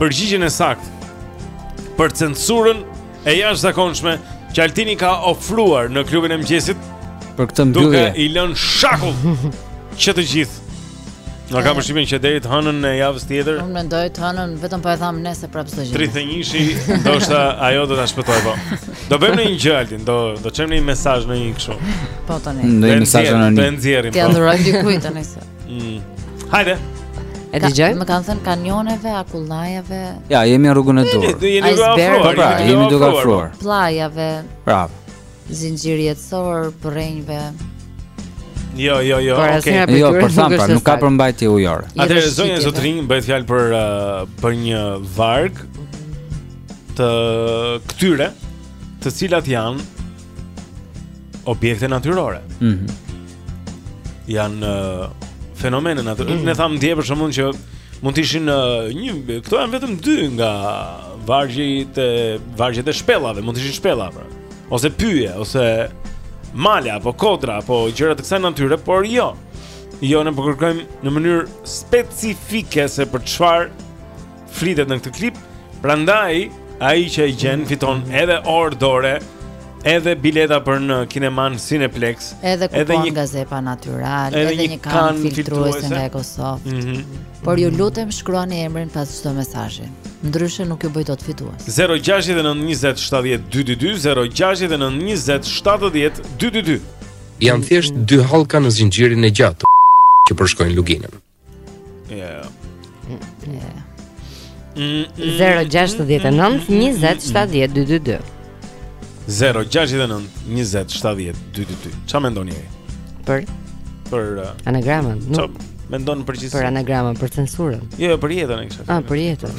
përgjigjen e saktë për censurën e jashtëzakonshme që Altini ka ofruar në klubin e mëngjesit për këtë mbyllje. Duke i lënë shakull që të gjithë. Na kam përshtypjen që deri të hënën e javës tjetër. Unë mendoj të hënën vetëm po e thamë nesër prapë çdo gjë. 31-shi, ndoshta ajo do ta shpëtoj po. Do bëjmë një gjë Altin, do, do çojmë një mesazh në një kështu. Po tani. Në një mesazh anonim. Të nxjerrim. Të po. ndrojmë dikujt tani. Mm. Hajde. E di gjaj? Më kanë thënë kanioneve, akullajave. Ja, jemi në rrugën e duhur. Po, jemi duke afruar, pra, pra, jemi duke afruar. Pllajave. Bravo. Zinxhiri jetësor, përrenjve. Jo, jo, jo, okay. Jo, për sa pra, nuk ka përmbajtje ujore. Atëherë zonja e zotërinj bëhet fjalë për uh, për një varg të këtyre, të cilat janë objekte natyrore. Mhm. Mm janë uh, fenomene natyrore. Mm. Ne thamë dje, për shembull që mund të ishin uh, një këto janë vetëm dy nga vargjet e vargjet e shpellave, mund të ishin shpella pra. Ose pyje, ose male apo kodra apo gjëra të kësaj natyre, por jo. Jo, ne po kërkojmë në mënyrë specifike se për çfarë flitet në këtë klip, prandaj ai që e gjen fiton edhe orë dore, edhe bileta për në kinemanë Cineplex, edhe kupon nga Zepa Natural, edhe, edhe një kanë filtruese nga Ecosoft. Mm -hmm. Por ju lutem shkruani emrin pas çdo mesazhi. Ndryshe nuk ju bëj dot fitues. 0692070222 0692070222 Janë thjesht dy hallka në zinxhirin e gjatë që përshkojnë luginën. Yeah. Yeah. 0692070222 0692070222 Ça mendon ti e? Për? Për... Uh, Anagramën? Ça mendon për çfarë? Për anagramën, për censurën? Jo, jo, për jetën e kështu. A, ah, për jetën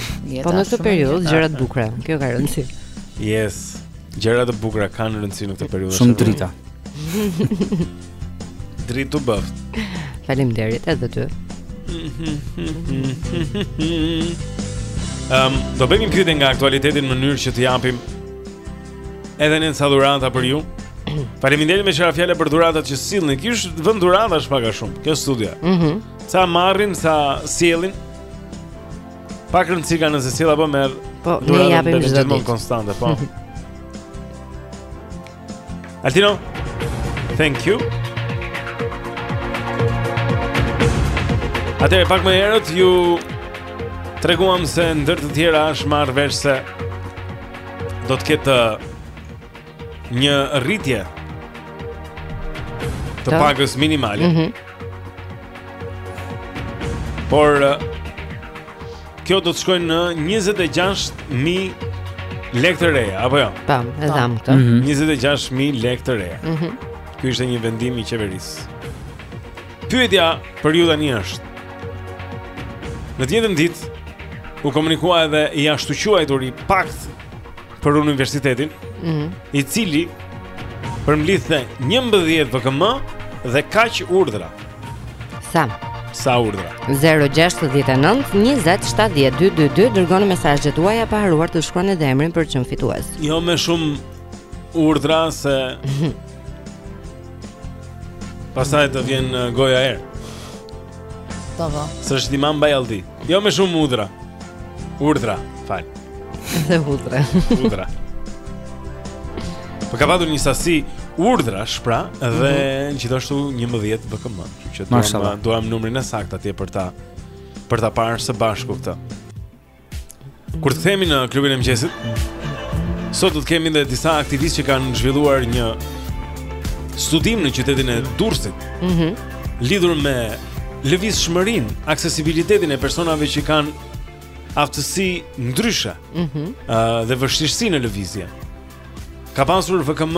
Po në këtë periudhë, gjërat e bukura Kjo ka rëndësi Yes Gjërat e bukura kanë rëndësi në këtë periudhë. Shumë drita Dritë t'u bëftë. Faleminderit edhe ty um, Do bëjmë pyetje nga aktualiteti në mënyrë që të japim Edhe ne ca dhurata për ju Faleminderit, meqë ra fjala, për dhuratat që sillni. Kjo është vend dhuratash pak a shumë Kjo studioja mm -hmm. Sa marrin, sa sjellin Pak rëndësi ka nëse sjell apo merr. Po, ne japim çdo ditë. Konstante, po. Altino, thank you. Atëherë pak më herët ju treguam se ndër të tjera është marrë vesh se do të ketë uh, një rritje të pagës minimale. Mm -hmm. Por uh, kjo do të shkojë në 26000 lekë të reja, apo jo? Po, e dhamë këtë. 26000 mhm. lekë të reja. Mhm. Mm Ky ishte një vendim i qeverisë. Pyetja për ju tani është. Në të njëjtën ditë u komunikua edhe i ashtuquajturi pakt për universitetin, mm -hmm. i cili përmblidhte 11 VKM dhe kaq urdhra. Sa? Sa urdhra? 069 20 70 222 dërgoni mesazhet tuaja pa harruar të shkruani edhe emrin për të qenë fitues. Jo me shumë urdhra se Pastaj të vjen uh, goja erë. Po po. S'është imam bajalldi. Jo me shumë urdhra. Urdhra, fal. Dhe urdhra. Urdhra. Po ka patur një sasi urdhrash pra dhe mm -hmm. gjithashtu 11 VKM, që duam duam numrin e saktë atje për ta për ta parë së bashku këtë. Kur të themi në klubin e mëngjesit Sot do të kemi dhe disa aktivistë që kanë zhvilluar një Studim në qytetin e Durrësit mm -hmm. Lidur me Lëvizshmërinë, aksesibilitetin e personave që kanë aftësi ndryshe mm -hmm. uh, Dhe vështirësi në lëvizje Ka pasur VKM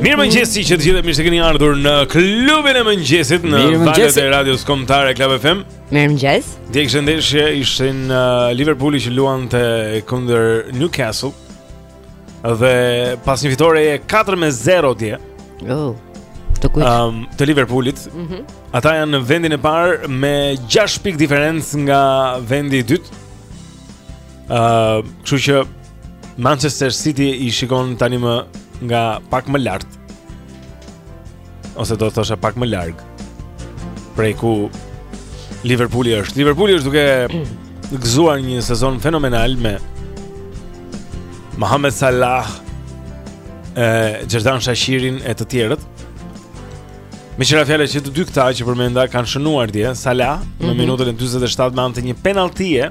Mirëmëngjesi që të gjithëve mirë se keni ardhur në klubin e mëngjesit Në valët e radios kombëtare Club FM Mirëmëngjes Dje kishte ndeshje ishin uh, Liverpooli që luante kundër Newcastle Dhe pas një fitoreje 4 me 0 dje oh, Të kujtë um, Të Liverpoolit mm -hmm. Ata janë në vendin e parë me 6 pikë diferencë nga vendi i dytë uh, Kështu që Manchester City i shikon tani më nga pak më lart. Ose do të thosha pak më larg. Prej ku Liverpooli është. Liverpooli është duke gëzuar një sezon fenomenal me Mohamed Salah, e Xherdan Shaqirin e të tjerët. Meqë ra fjala që të dy këta që përmenda kanë shënuar dje, Salah, mm -hmm. në mhm. minutën e 27 me anë të një penaltie,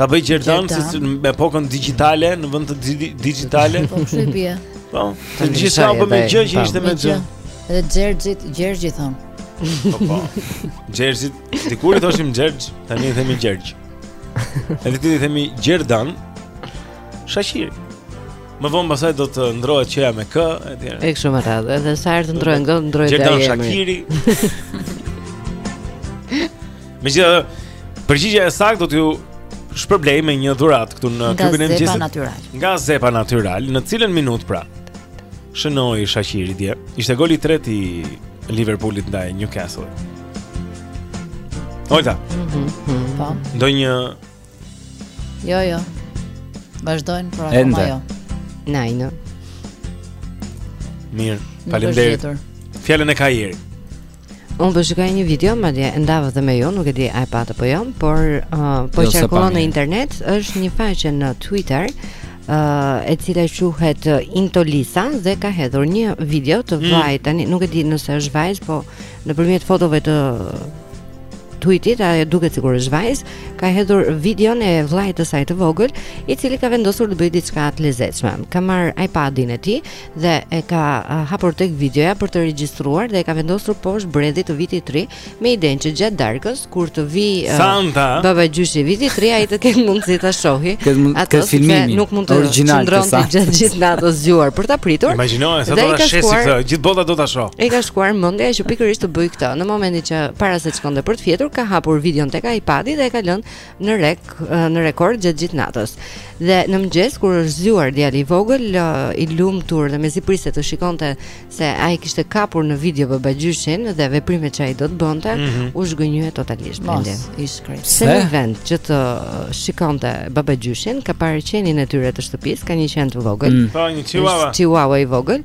Ta bëj Gjerdan se si me epokën digjitale në vend të digjitale. Po kush i bie? Po, të gjithë sa po me gj që ishte me gj. Edhe Xherxhit, Xherxhi thon. Po. po. Xherxhit, dikur i thoshim Xherxh, tani i themi Gjergj. Edhe ti i themi Gjerdan. Shaqiri. Më vonë pasaj do të ndrohet qëja me kë, etj. E kështu me radhë, edhe sa herë të ndrohen, do të ndrohet ai. Gjerdan Shaqiri. Megjithatë, përgjigja e saktë do t'ju shpërblej me një dhuratë këtu në klubin e mëngjesit. Nga Zepa Natural. Nga Zepa Natural, në cilën minutë pra? Shënoi Shaqiri dje. Ishte goli i tretë i Liverpoolit ndaj Newcastle. Ojta. Mhm. Mm po. Do një Jo, jo. Vazhdojnë por akoma jo. Naino. Mirë, faleminderit. Fjalën e ka Jeri. Unë po shikoj një video, madje e ndava dhe me ju, nuk e di a e patë apo jo, por uh, po jo, qarkullon në internet, është një faqe në Twitter, uh, e cila quhet uh, Intolisa dhe ka hedhur një video të mm. vajzë mm. tani, nuk e di nëse është vajzë, po nëpërmjet fotove të tweetit, ajo duket sikur është vajzë, ka hedhur videon e vllajt të saj të vogël, i cili ka vendosur të bëjë diçka të lezetshme. Ka marr iPadin e tij dhe e ka hapur tek videoja për të regjistruar dhe e ka vendosur poshtë bredhit të vitit të ri me idenë që gjatë darkës kur të vi Santa uh, babagjyshi i vitit të ri ai të ketë mundësi ta shohë atë filmi nuk mund të qëndronte gjatë gjithë natës zgjuar për ta pritur imagjinoje se do ta shesi këtë gjithë bota do ta shohë i ka shkuar mendja që pikërisht të bëj këtë në momentin që para se të shkonte për të fjetur ka hapur videon tek iPad-i dhe e ka lënë në rek në rekord gjatë gjithë natës. Dhe në mëngjes kur është zgjuar djali i vogël i lumtur dhe mezi priste të shikonte se a e kishte kapur në video babagjyshin dhe veprimet që ai do të bënte, mm -hmm. u zhgënjye totalisht Blendi. I shkret. Se në vend që të shikonte babagjyshin, ka parë qenin e tyre të shtëpisë, ka një qen të vogël. Mm. Po, një chihuahua. Chihuahua i vogël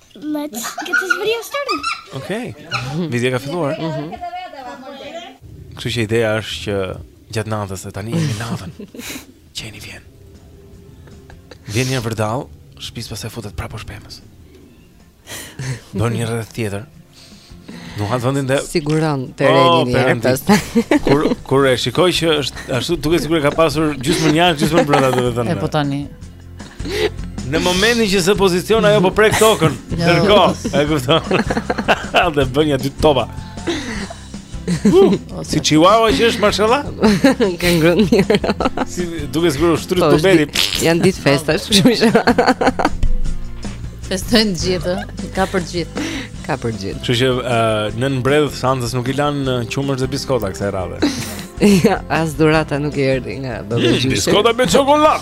Let's get this video started. Okay. Video ka filluar. Mhm. Kështu që ideja është që gjatë natës dhe tani jemi natën. Qeni vjen. Vjen një vërdall, shpis pastaj futet prapë poshtë pemës. Bën një rreth tjetër. Nuk ka thënë ndër. Siguron terrenin një herë pastaj. Kur kur e shikoj që është ashtu duket sikur e ka pasur gjysmë një anë gjysmë brenda do të thënë. E po tani. Në momentin që s'e pozicionon ajo po prek tokën. Ndërkohë, e kupton. Dhe bën ja dy topa. Si chihuahua që është marshalla? Ka ngrënë mirë. Si duket sigurisht u shtryt po, të bëri. Janë ditë festash, kështu më shumë. Festojnë gjithë, ka për gjithë. Ka për gjithë. Kështu që në mbrëmje Santës nuk i lan qumësht dhe biskota kësaj radhe. Ja, as dhurata nuk i erdhi nga babai. Biskota me çokoladë.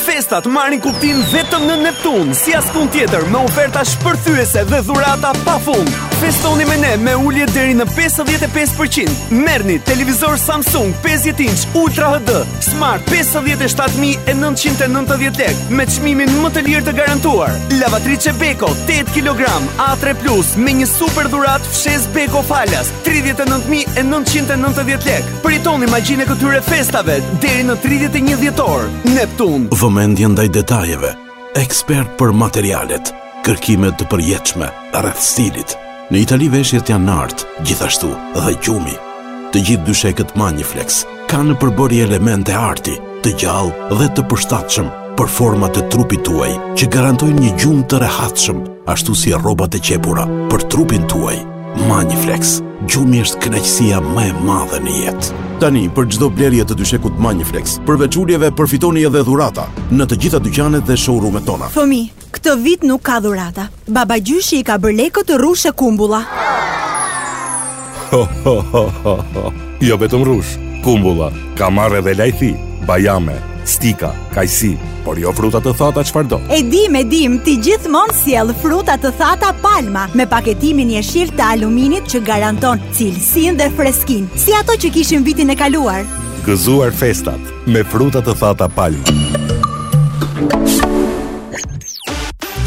Festat marrin kuptim vetëm në Neptun, si askund tjetër me oferta shpërthyese dhe dhurata pa fund. Festoni me ne me ulje deri në 55%. Merni televizor Samsung 50 inç Ultra HD Smart 57990 lekë me çmimin më të lirë të garantuar. Lavatriçe Beko 8 kg A3+ me një super dhuratë fshesë Beko falas 39.990 lekë. Përjetoni magjinë e këtyre festave deri në 31 dhjetor. Neptun. Vëmendje ndaj detajeve. Ekspert për materialet, kërkime të përjetshme rreth stilit. Në Itali veshjet janë art, gjithashtu dhe gjumi. Të gjithë dyshekët Magniflex kanë në përbërje elemente arti, të gjallë dhe të përshtatshëm për format e trupit tuaj, që garantojnë një gjumë të rehatshëm, ashtu si rrobat e qepura për trupin tuaj. Magniflex, gjumi është kënaqësia më e madhe në jetë. Tani, për çdo blerje të dyshekut Magniflex, përveç uljeve përfitoni edhe dhurata në të gjitha dyqanet dhe showroom-et tona. Fëmijë, këtë vit nuk ka dhurata. Babagjyshi i ka bërë lekët rrush e kumbulla. Ho ho ho ho ho. Jo vetëm rrush e kumbulla, ka marrë dhe lajthi, bajame, stika, kajsi, por jo fruta të thata çfarëdo. E dim, e dim, ti gjithmonë sjell fruta të thata Palma me paketimin jeshil të aluminit që garanton cilësinë dhe freskinë, si ato që kishim vitin e kaluar. Gëzuar festat Me fruta të thata Palma.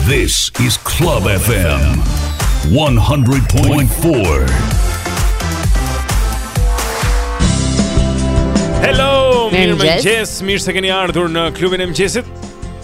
This is Club FM 100.4. Hello, mirëmëngjes, mirë se keni ardhur në klubin e mëngjesit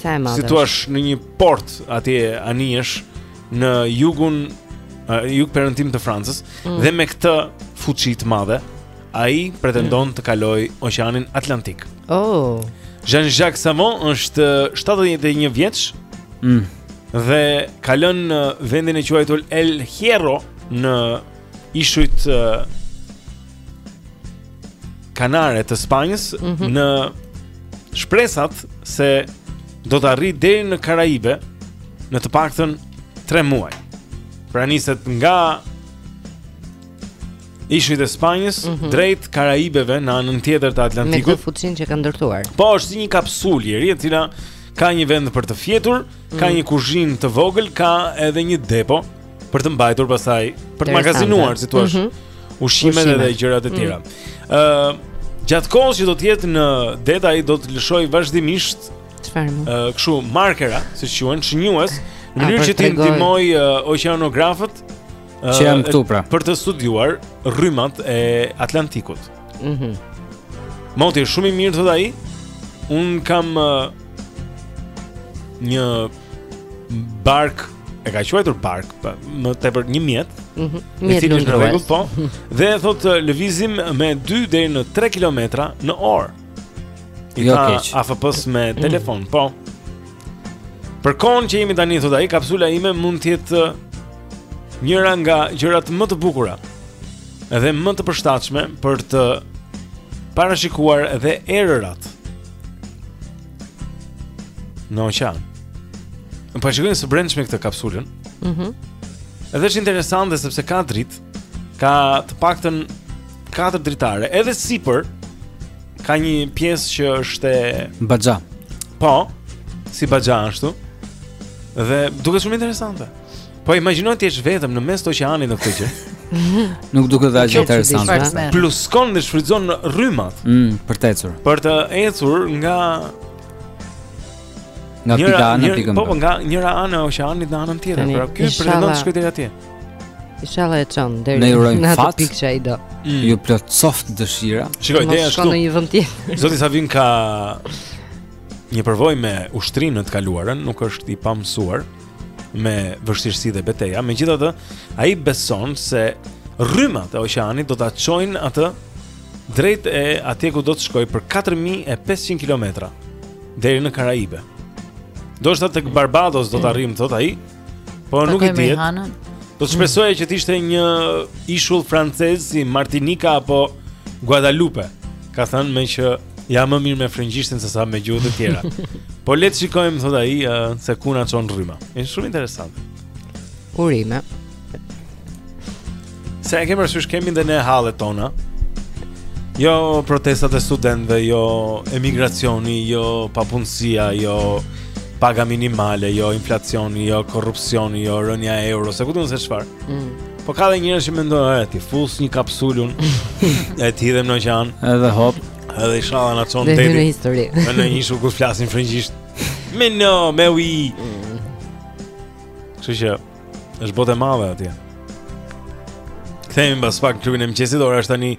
Sa e madhe. Situatë në një port atje anijesh në jugun jugperëndim të Francës mm. dhe me këtë fuçi të madhe ai pretendon mm. të kalojë Oqeanin Atlantik. Oh. Jean-Jacques Savin është 71 vjeç. Mm. Dhe ka lënë vendin e quajtur El Hierro në ishujt Kanare të Spanjës mm -hmm. në shpresën se do të arrijë deri në Karaibe në të paktën 3 muaj. Pra niset nga ishujt e Spanjës mm -hmm. drejt Karaibeve në anën tjetër të Atlantikut. Me këtë fuçin që ka ndërtuar. Po, është si një kapsulë i ri, e cila ka një vend për të fjetur, mm -hmm. ka mhm. një kuzhinë të vogël, ka edhe një depo. për të mbajtur pastaj për të magazinuar, si thua. Mm -hmm. Ushqimet dhe gjërat e mhm. tjera. Ë, mm -hmm. uh, gjatë kohës që do të jetë në det ai do të lëshojë vazhdimisht çfarë? Ë, uh, kështu markera, siç quhen, shënjues, në mënyrë që t'i ndihmojë uh, oqeanografët uh, që janë këtu pra, për të studiuar rrymat e Atlantikut. Mhm. Mm Moti është shumë i mirë thotë ai. Unë kam uh, një bark e ka quajtur barkë, pa, po, më tepër një mjet. Mhm. Mm mjet në rregull, po. dhe thotë lëvizim me 2 deri në 3 kilometra në orë. I jo keq. AFP-s me mhm. telefon, po. Për kohën që jemi tani thotë ai, kapsula ime mund të jetë njëra nga gjërat më të bukura dhe më të përshtatshme për të parashikuar edhe erërat. Në oqean. Ne po e shikojmë së brendshme këtë kapsulën. Mhm. Mm Edhe është interesante sepse ka dritë, ka të paktën katër dritare. Edhe sipër ka një pjesë që është baxha. Po, si baxha ashtu. Dhe duket shumë interesante. Po imagjino ti je vetëm në mes të oqeanit në këtë gjë. Nuk duket dhe aq interesante. Plus kon dhe shfrytëzon rrymat. Mm, për të ecur. Për të ecur nga nga njëra, pika në pikën. Po, po nga njëra anë e oqeanit në anën tjetër. Pra ky pretendon të shkojë deri atje. Inshallah e çon deri në atë në fat, pikë që ai do. Mm. Ju plotësoftë dëshira. Shikoj, ideja është këtu. Në një vend tjetër. Zoti Savin ka një përvojë me ushtrinë në të kaluarën, nuk është i pamësuar. me vështirësi dhe beteja, megjithatë ai beson se rrymat e oqeanit do ta çojnë atë drejt atje ku do të shkojë për 4500 kilometra deri në Karaibe. Ndoshta tek Barbados do të arrijmë thotë ai, por nuk e di. Do të shpresoja që të ishte një ishull francez si Martinika apo Guadalupe, ka thënë me që Ia më mirë me frëngjishten se sa me gjuhë të tjera. Po le të shikojmë thotë ai uh, se ku na çon rryma. Është shumë interesante. Urime. Se e kemi parasysh kemi dhe ne halet tona Jo protestat e studentëve, jo emigracioni, jo papunësia, jo paga minimale, jo inflacioni, jo korrupsioni, jo rënia e euros, e ku ta di se çfarë? Mm. Po ka dhe njerëz që mendojnë, "Ëh, t'i fus një kapsulë, e të hidhem në oqean." Edhe hop, edhe inshallah na çon deri në histori. Në një ishull ku flasin frëngjisht. Mais non, mais oui. Kështu që është botë e madhe atje. Kthehemi mbas pak klubin e mëngjesit, ora është tani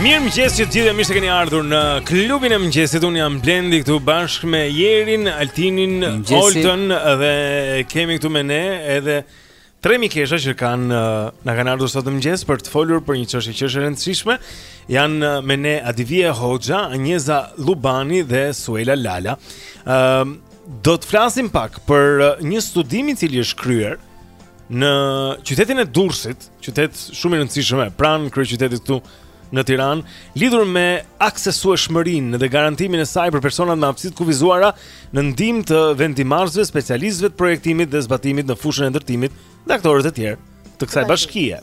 Mirë mëngjes që të gjithë e mirë se keni ardhur në klubin e mëngjesit Unë jam blendi këtu bashkë me Jerin, Altinin, Olten Dhe kemi këtu me ne edhe tre mikesha që kanë uh, na kanë ardhur sot në mëngjes Për të folur për një çështje që është e rëndësishme Janë uh, me ne Adivie Hoxha, Anjeza Lubani dhe Suela Lala uh, Do të flasim pak për uh, një studim i cili është kryer Në qytetin e Durrësit, qytet shumë i rëndësishëm pranë kryeqytetit këtu në Tiranë, lidhur me aksesueshmërinë dhe garantimin e saj për personat me aftësi të kufizuara në ndihmë të vendimmarrësve, specialistëve të projektimit dhe zbatimit në fushën e ndërtimit dhe aktorët e tjerë të kësaj bashkie.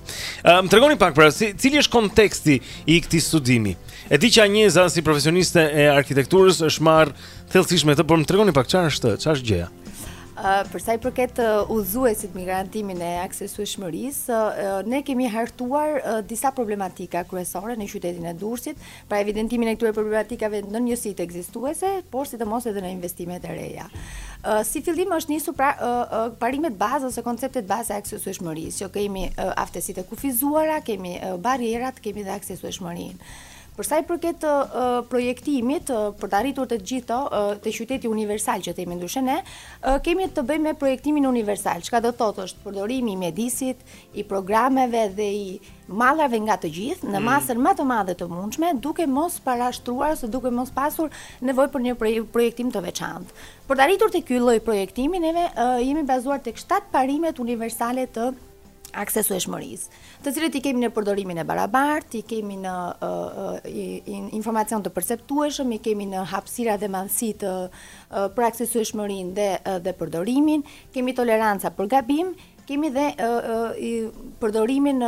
Më um, tregoni pak pra, si, cili është konteksti i këtij studimi? E di që Anjeza si profesioniste e arkitekturës është marrë thellësisht me të, por më tregoni pak çfarë është, çfarë është gjëja? Për sa i përket udhëzuesit mbi garantimin e aksesueshmërisë, ne kemi hartuar disa problematika kryesore në qytetin e Durrësit, pra evidentimin e këtyre problematikave në njësitë ekzistuese, por sidomos edhe në investimet e reja. Si fillim është nisur nga parimet bazë ose konceptet bazë e aksesueshmërisë, që kemi aftësitë e kufizuara, kemi barrierat, kemi dhe aksesueshmërinë. Për sa i përket projektimit, për të arritur të gjithë te qyteti universal që themi ndryshe ne, kemi të bëjmë me projektimin universal, çka do të thotë që është përdorimi i mjedisit, i programeve dhe i mallrave nga të gjithë në mm. masën më të madhe të mundshme, duke mos parashtruar ose duke mos pasur nevojë për një projektim të veçantë. Për të arritur te ky lloj projektimi, neve jemi bazuar tek shtatë parimet universale të aksesueshmërisë, të cilët i kemi në përdorimin e barabartë, i kemi në informacion të perceptueshëm, i kemi në hapësira dhe madhësi të për aksesueshmërinë dhe dhe përdorimin, kemi toleranca për gabim, kemi dhe përdorimin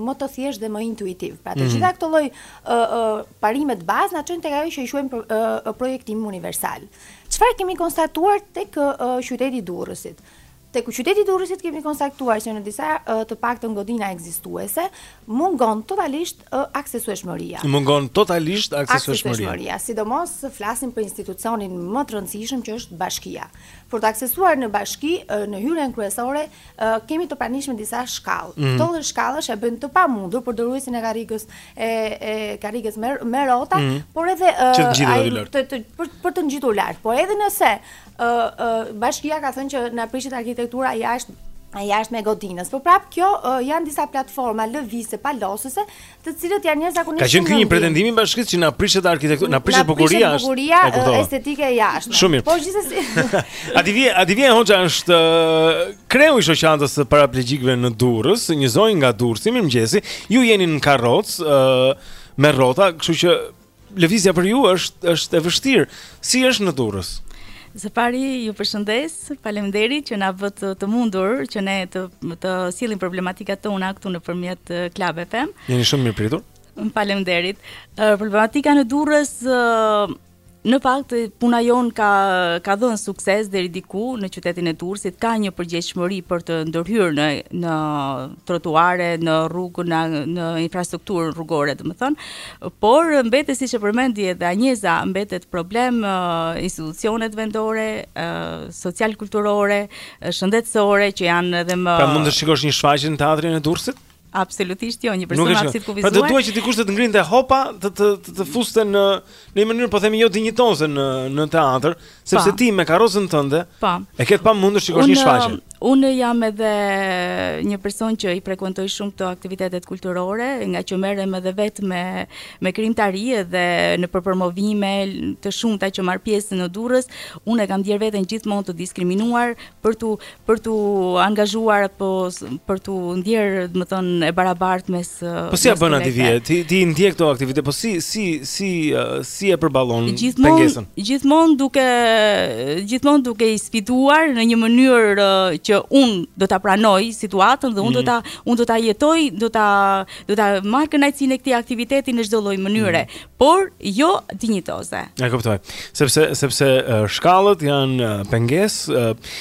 më të thjeshtë dhe më intuitiv. Pra të mhm. gjitha këto lloj parimesh bazë na çojnë tek ajo që i quajmë projektim universal. Çfarë kemi konstatuar tek qyteti i Durrësit? Tek qyteti i Durrësit kemi konstatuar që në disa të paktën godina ekzistuese mungon totalisht aksesueshmëria. Mungon totalisht. Aksesueshmëria, sidomos flasim për institucionin më të rëndësishëm që është bashkia. Për të aksesuar në bashki në hyrjen kryesore kemi të pranishme disa shkallë. Mm -hmm. Këto lloj shkallësh e bëjnë të pamundur përdoruesin e karrigës e e karrigës me me rrota, mm -hmm. por edhe e, të, të, për, për të ngjitur lart. Por edhe nëse Ë ë bashkia ka thënë që na prishet arkitektura jashtë e jashtme e godinës. Po prap kjo uh, janë disa platforma lëvizëse palosëse, të cilët janë njerëz zakonisht. Ka qenë ky një pretendim i bashkisë që na prishet arkitektura, na prishet bukuria, na bukuria estetike e jashtme. Shumë mirë. Po gjithsesi. Adivije, Adivije Hoxha është kreu i shoqatës së paraplegjikëve në Durrës, një zonjë nga Durrësi, mirëmëngjesi. Ju jeni në karrocë me rrota, kështu që Lëvizja për ju është është e vështirë. Si është në Durrës? Së pari ju përshëndes, faleminderit që na e bëtë të mundur që ne të të sillim problematikat tona këtu nëpërmjet Club FM. Jeni shumë e mirëpritur. Faleminderit. Problematika në Durrës Në fakt puna jonë ka ka dhënë sukses deri diku në qytetin e Durrësit, ka një përgjegjshmëri për të ndërhyrë në në trotuare, në rrugë, në në infrastrukturën rrugore, domethënë, Por mbetet siç e përmendi edhe Anjeza, mbetet problem institucionet vendore, social kulturore, shëndetësore që janë edhe më Pra mund të shikosh një shfaqje në teatrin e Durrësit? Absolutisht jo, një person me aftësi të kufizuar. Pra do duhej që dikush të të ngrinte hopa, të të të, të fuste në në një mënyrë po themi jo dinjitoze në në teatr, Sepse ti me karrocën tënde, pa. e ke pamundur shikosh një shfaqje. Unë jam edhe një person që i frekuentoj shumë këto aktivitetet kulturore, ngaqë merrem edhe vetë me me krijimtari dhe nëpër promovime të shumta që marr pjesë në Durrës, unë e kam ndier veten gjithmonë të diskriminuar, për t'u për t'u angazhuar apo për t'u ndier, domethënë, e barabartë mes Po si ia bën Adivije? Ti i ndjek këto aktivitete, po si si si si e përballon pengesën? Gjithmonë duke gjithmonë duke i sfiduar në një mënyrë që unë do ta pranoj situatën dhe unë do mm. ta unë do ta jetoj, do ta do ta marr kënaqësinë e këtij aktiviteti në çdo lloj mënyre. Mm. por jo dinjitoze. E kuptoj. Sepse sepse uh, shkallët janë uh, pengesë uh,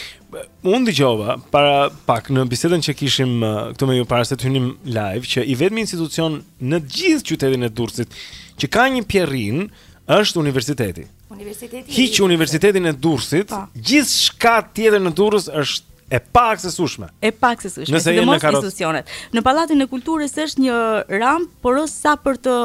Unë dëgjova para pak në bisedën që kishim këtu me ju para se të hynim live që i vetmi institucion në gjithë qytetin e Durrësit që ka një pjerrinë është universiteti. Universiteti Hiq Universitetin e Durrësit, po. gjithçka tjetër në Durrës është e paaksesueshme. E paaksesueshme. Nëse jeni në karrocë. Institucionet. Në Pallatin e Kulturës është një rampë, por është sa për të,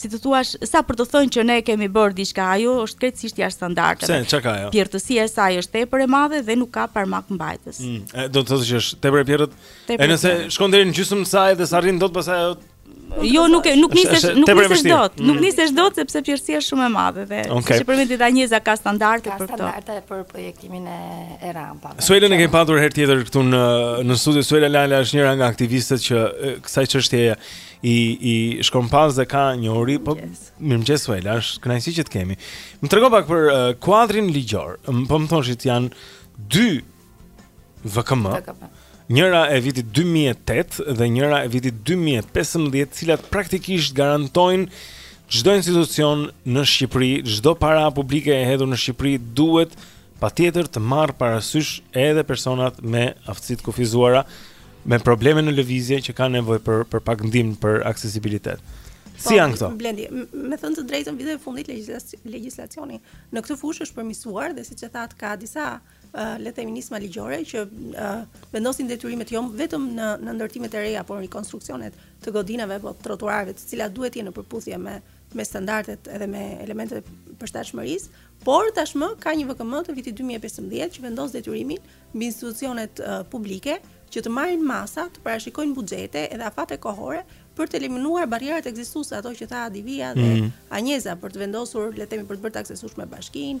si të thua, sa për të thënë që ne kemi bërë diçka, ajo është krejtësisht jashtë standardeve. Pse, çka ka ajo? Pjerrtësia e saj është tepër e madhe dhe nuk ka parmak mbajtës. Mm, do të thotë që është tepër e pjerrët. E nëse shkon deri në gjysmë të saj dhe s'arrin dot pastaj ajo Jo, nuk e nuk nisesh, nuk nisesh dot, nuk mm. nisesh dot sepse pjerrësia është shumë e madhe dhe okay. siç e përmendi dhe Anjeza ka standarde për këto. Ka standarde për projektimin e e rampave. Suelen e kemi patur herë tjetër këtu në në studio Suela Lala është njëra nga aktivistët që kësaj çështjeje i i shkon pas dhe ka njohuri, po mirëmëngjes Suela, është kënaqësi që të kemi. Më trego pak për uh, kuadrin ligjor. Po më thoshit janë dy VKM. Njëra e vitit 2008 dhe njëra e vitit 2015, të cilat praktikisht garantojnë çdo institucion në Shqipëri, çdo para publike e hedhur në Shqipëri duhet patjetër të marrë parasysh edhe personat me aftësi të kufizuara me probleme në lëvizje që kanë nevojë për për pak ndihmë për aksesibilitet. Po, si janë këto? Blendi, me thënë të drejtën, vitet e fundit legjislacioni në këtë fushë është përmisuar dhe siç e thatë ka disa uh, le të themi nisma ligjore që vendosin detyrimet jo vetëm në në ndërtimet e reja, por në rikonstruksionet të godinave apo trotuarëve, të cilat duhet të jenë në përputhje me me standardet edhe me elementet e përshtatshmërisë, por tashmë ka një VKM të vitit 2015 që vendos detyrimin mbi institucionet uh, publike që të marrin masa, të parashikojnë buxhete edhe afate kohore për të eliminuar barrierat ekzistuese ato që tha Adivia dhe mm -hmm. Anjeza për të vendosur le të themi për të bërë të aksesueshme bashkinë,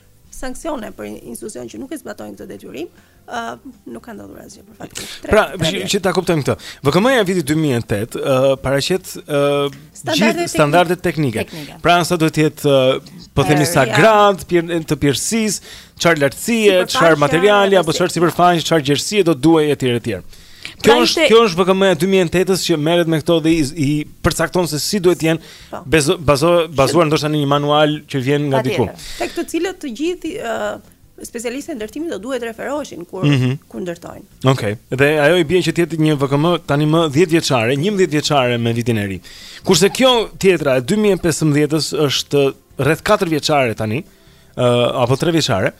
sanksione për institucionet që nuk e zbatojnë këtë detyrim, ë uh, nuk ka ndodhur asgjë për fat të keq. Pra, që ta kuptojmë këtë. VKM-ja viti 2008 ë uh, paraqet ë uh, gjithë standardet teknike. teknike. Pra, sa duhet të jetë uh, po themi sa grad, pjerr, të pjerrësisë, çfarë lartësie, çfarë materiali apo çfarë sipërfaqe, çfarë gjerësie do duhet etj etj. Kjo pra është kjo është VKM-ja 2008-s që merret me këto dhe i, i përcakton se si duhet të jenë Po. Bezo, bazo, bazuar ndoshta në një manual që vjen nga diku. Tek të cilit të gjithë uh, specialistët e ndërtimit do duhet të referoheshin kur mm -hmm. kur ndërtojnë. Okej. Okay. Dhe ajo i bie që të jetë një VKM tani më 10 vjeçare, 11 vjeçare me vitin e ri. Kurse kjo tjetra e 2015-s është rreth 4 vjeçare tani, uh, apo 3 vjeçare.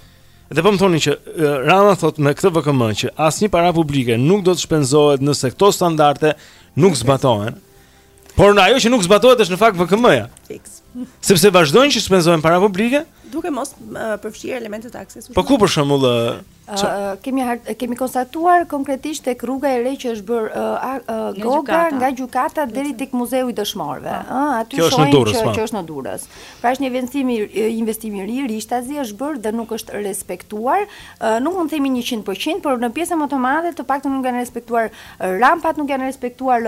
Dhe po më thoni që Rama thotë me këtë VKM që asnjë para publike nuk do të shpenzohet nëse këto standarde nuk zbatohen. Por ajo që nuk zbatohet është në fakt VKM-ja. Fiks. Sepse vazhdojnë që shpenzohen para publike, duke mos uh, përfshirë elemente të aksesit. Po ku për shembull uh, uh, kemi hart, kemi konstatuar konkretisht tek rruga e re që është bërë uh, uh, Goga nga gjykata deri tek muzeu i dëshmorëve, ëh, po. uh, aty shohim që pa. Po. që është në Durrës. Pra është një investim, investim i ri, rishtazi është bërë dhe nuk është respektuar. Uh, nuk mund të themi 100%, por në pjesën më të madhe të paktën nuk janë respektuar rampat nuk janë respektuar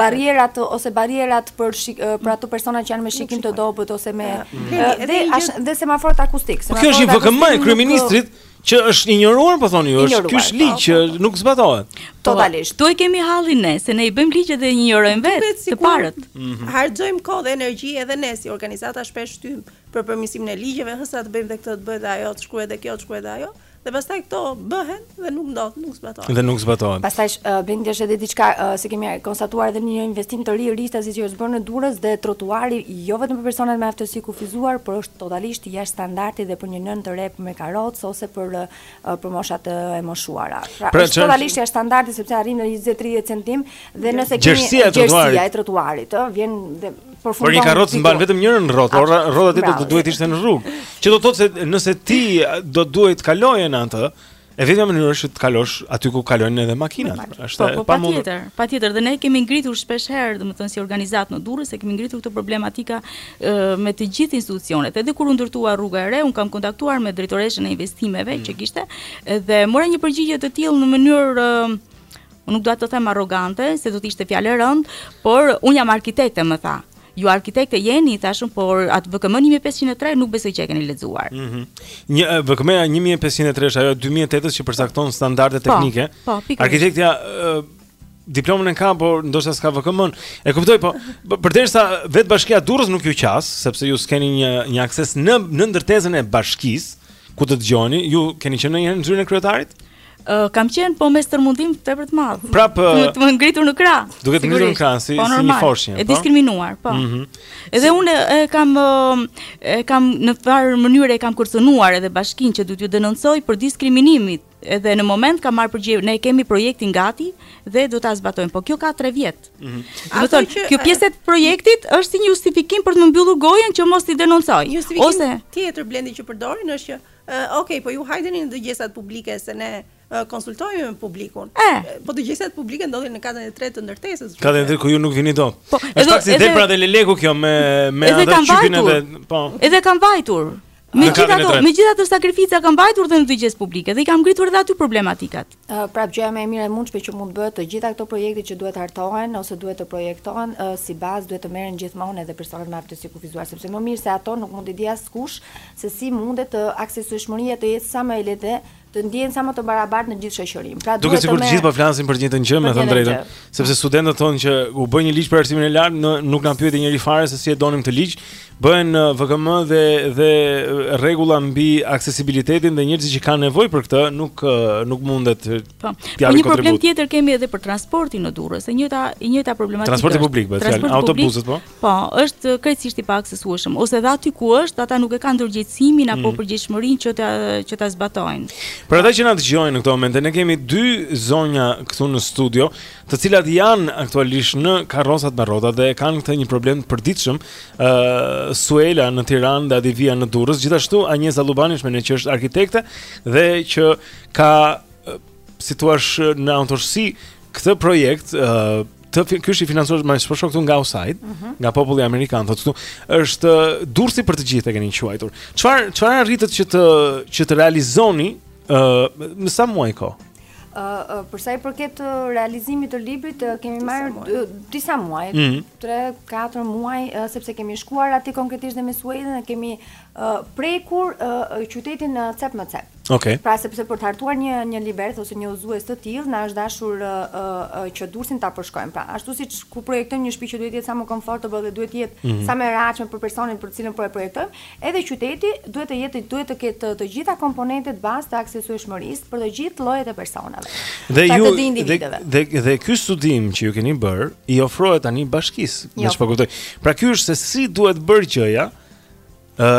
barrierat ose barrierat për për ato persona që janë me shikim të dobët ose me dhe dhe semaforët akustik. Po kjo është një VKM e kryeministrit që është injoruar, po thoni ju, është ky është ligj po, që po. nuk zbatohet. Po, Totalisht. Këtu e kemi hallin ne, se ne i bëjmë ligjet dhe injorojmë vetë të parët. Mhm. Harxojmë kohë dhe energji edhe ne si organizata shpesh shtyjmë për përmirësimin e ligjeve, hësa të bëjmë dhe këtë të bëhet dhe ajo, të shkruhet dhe kjo, të shkruhet dhe ajo. Dhe pastaj këto bëhen dhe nuk ndodh, nuk zbatohen. Dhe nuk zbatohen. Pastaj Blendi është edhe diçka uh, se kemi konstatuar edhe një investim të ri rishtazi që është bërë në Durrës dhe trotuari jo vetëm për personat me aftësi të kufizuar, por është totalisht jashtë standardit dhe për një nënë të re me karrocë ose për uh, për moshat e moshuara. Pra, pra është totalisht jashtë standardit sepse arrin në 20-30 cm dhe nëse kemi gjerësia e trotuarit, trotuarit ë, vjen dhe Por një karrocë mban vetëm njërën rrotë, por rrota tjetër do duhet të ishte në rrugë. Që do të thotë se nëse ti do duhet të kaloje në atë, e vetmja mënyrë është të kalosh aty ku kalojnë edhe makinat. Pra, është po, po, e pamundur. Patjetër, patjetër dhe ne kemi ngritur shpesh herë, domethënë si organizatë në Durrës, i kemi ngritur këto problematika e, me të gjithë institucionet. Edhe kur u ndërtua rruga e re, unë kam kontaktuar me drejtoreshën e investimeve mm. që kishte dhe mora një përgjigje të tillë në mënyrë Unë nuk dua të them arrogante, se do të ishte fjalë e rëndë, por unë jam arkitekte, më tha. Ju arkitekte jeni, i thashë unë, por atë VKM 1503 nuk besoj që e keni lexuar. Mm -hmm. VKM 1503 është ajo 2008 që përcakton standarde po, teknike. Po, po, pikërisht. Arkitektja diplomën e ka, por ndoshta s'ka VKM-në. E kuptoj, po përderisa vetë bashkia Durrës nuk ju qas, sepse ju s'keni një një akses në në ndërtesën e bashkisë ku të dëgjoheni, ju keni qenë ndonjëherë në zyrën e kryetarit? Uh, kam qenë po me stërmundim tepër të madh. Prap uh, duke më ngritur në krah. Duke të ngritur në krah si po, si një foshnje. E po? diskriminuar, po. Mm -hmm. Edhe unë e kam e kam në njëfarë mënyre e kam kërcënuar edhe bashkinë që do t'ju denoncoj për diskriminim. Edhe në moment kam marrë përgjigje, ne kemi projektin gati dhe do ta zbatojmë. Po kjo ka 3 vjet. Mm -hmm. Domethënë, kjo pjesë e projektit është si një justifikim për të më mbyllur gojën që mos i denoncoj. Ose tjetër Blendi që përdorin është që Ok, po ju hajdeni në dëgjesat publike se ne konsultohemi me publikun. Po dëgjesat publike ndodhin në katin e tretë të ndërtesës. Katin e tretë ku ju nuk vini dot. Po, është pak si dhelpra dhe lejleku kjo me me atë çipin edhe, po. Edhe kanë vajtur. Megjithatë, megjithatë me sakrifica kam vajtur dhe në dëgjesë publike dhe i kam ngritur edhe aty problematikat. Prapë gjëja më e mirë e mundshme që mund të bëhet, të gjitha këto projekte që duhet të hartohen ose duhet të projektohen, si bazë duhet të merren gjithmonë edhe personat me aftësi të kufizuar, sepse më mirë se ato nuk mund ta dijë askush se si mundet të aksesueshmëria të jetë sa më e lehtë dhe të ndjehen sa më të barabartë në gjithë shoqërinë. Pra duket sikur të gjithë po flasin për të njëjtën gjë, me thënë të drejtën, sepse studentët thonë që u bë një ligj për arsimin e lartë, ne nuk na pyeti njeri fare se si e donim atë ligj, Bëhen uh, VKM dhe dhe rregulla mbi aksesibilitetin dhe njerëzit që kanë nevojë për këtë nuk uh, nuk mundet. Po. Po një problem tjetër kemi edhe për transportin në Durrës, e njëjta e njëjta problematikë. Transporti publik, bëhet fjalë autobusët po. Po, është krejtësisht i paaksesueshëm ose dhe aty ku është, ata nuk e kanë ndërgjegjësimin apo mm. përgjegjshmërinë që ta që ta zbatojnë. Për ata që na dëgjojnë në këtë moment, ne kemi dy zonja këtu në studio, të cilat janë aktualisht në karrozat me rrota dhe kanë këtë një problem të përditshëm, ë uh, Suela në Tiranë dhe Adivia në Durrës, gjithashtu Anjeza Lubani është me ne që është arkitekte dhe që ka uh, si të thuash në autorsi këtë projekt ë uh, të ky është i financuar më shumë këtu nga Usaid, uh mhm. -huh. nga populli amerikan, thotë këtu, është Durrësi për të gjithë e keni quajtur. Çfarë çfarë arritët që të që të realizoni ë uh, në sa muaj kohë? Për sa i përket realizimit të librit, kemi marrë disa muaj, 3-4 mhm. muaj, sepse kemi shkuar aty konkretisht dhe me Suelën dhe kemi prekur qytetin në cep më cep. Okay. Pra sepse për të hartuar një një libër ose një udhëzues të tillë, na është dashur uh, uh, që Durrësin ta përshkojmë. Pra, ashtu si kur projektojmë një shtëpi që duhet të jetë sa më komfortabël dhe duhet të jetë mm -hmm. sa më e rehatshme për personin për të cilën po e projektojmë, Edhe qyteti duhet të jetë duhet të ketë të gjitha komponentet bazë të aksesueshmërisë për të gjithë llojet e personave. Dhe ju dhe, dhe dhe ky studim që ju keni bërë, i ofrohet tani bashkisë, jo. me çfarë kuptoj. Pra ky është se si duhet bërë gjëja,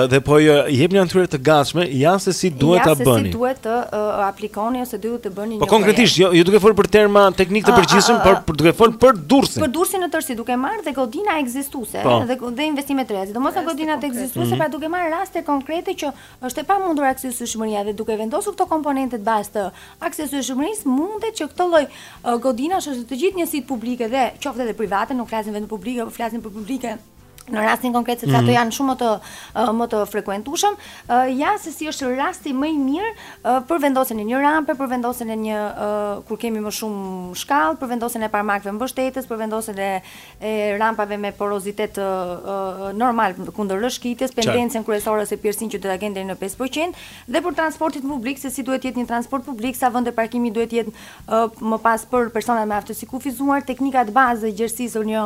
dhe po ju jepni atyre të gatshme ja se si duhet ta bëni. Ja se si duhet të uh, aplikoni ose duhet të bëni po një. Po konkretisht, jo duke fol për terma teknikë të përgjithshëm, por për duke fol për Durrësin. Për Durrësin në tërësi, duke marrë dhe godina ekzistuese se po. dhe dhe investime të reja, sidomos në godinat ekzistuese, mhm. pra duke marrë raste konkrete që është e pamundur aksesueshmëria dhe duke vendosur këto komponentet bazë të aksesueshmërisë, mundet që këto lloj uh, godinash ose të gjithë njësitë publike dhe qoftë edhe private, nuk flasim vetëm publike, por flasim për publike në rastin konkret sepse mm. ato mhm. janë shumë më të uh, më të frekuentueshëm, uh, ja se si është rasti më i mirë uh, për vendosjen e një rampe, për vendosjen e një uh, kur kemi më shumë shkallë, për vendosjen e parmakëve mbështetës, për vendosjen e e rampave me porozitet ë normal kundër rrëshqitjes, pendencën kryesore ose pjerrësinë që do ta kenë deri në 5% dhe për transportin publik se si duhet të jetë një transport publik, sa vende parkimi duhet të jetë më pas për personat me aftësi të kufizuar, teknikat bazë e gjerësisë së një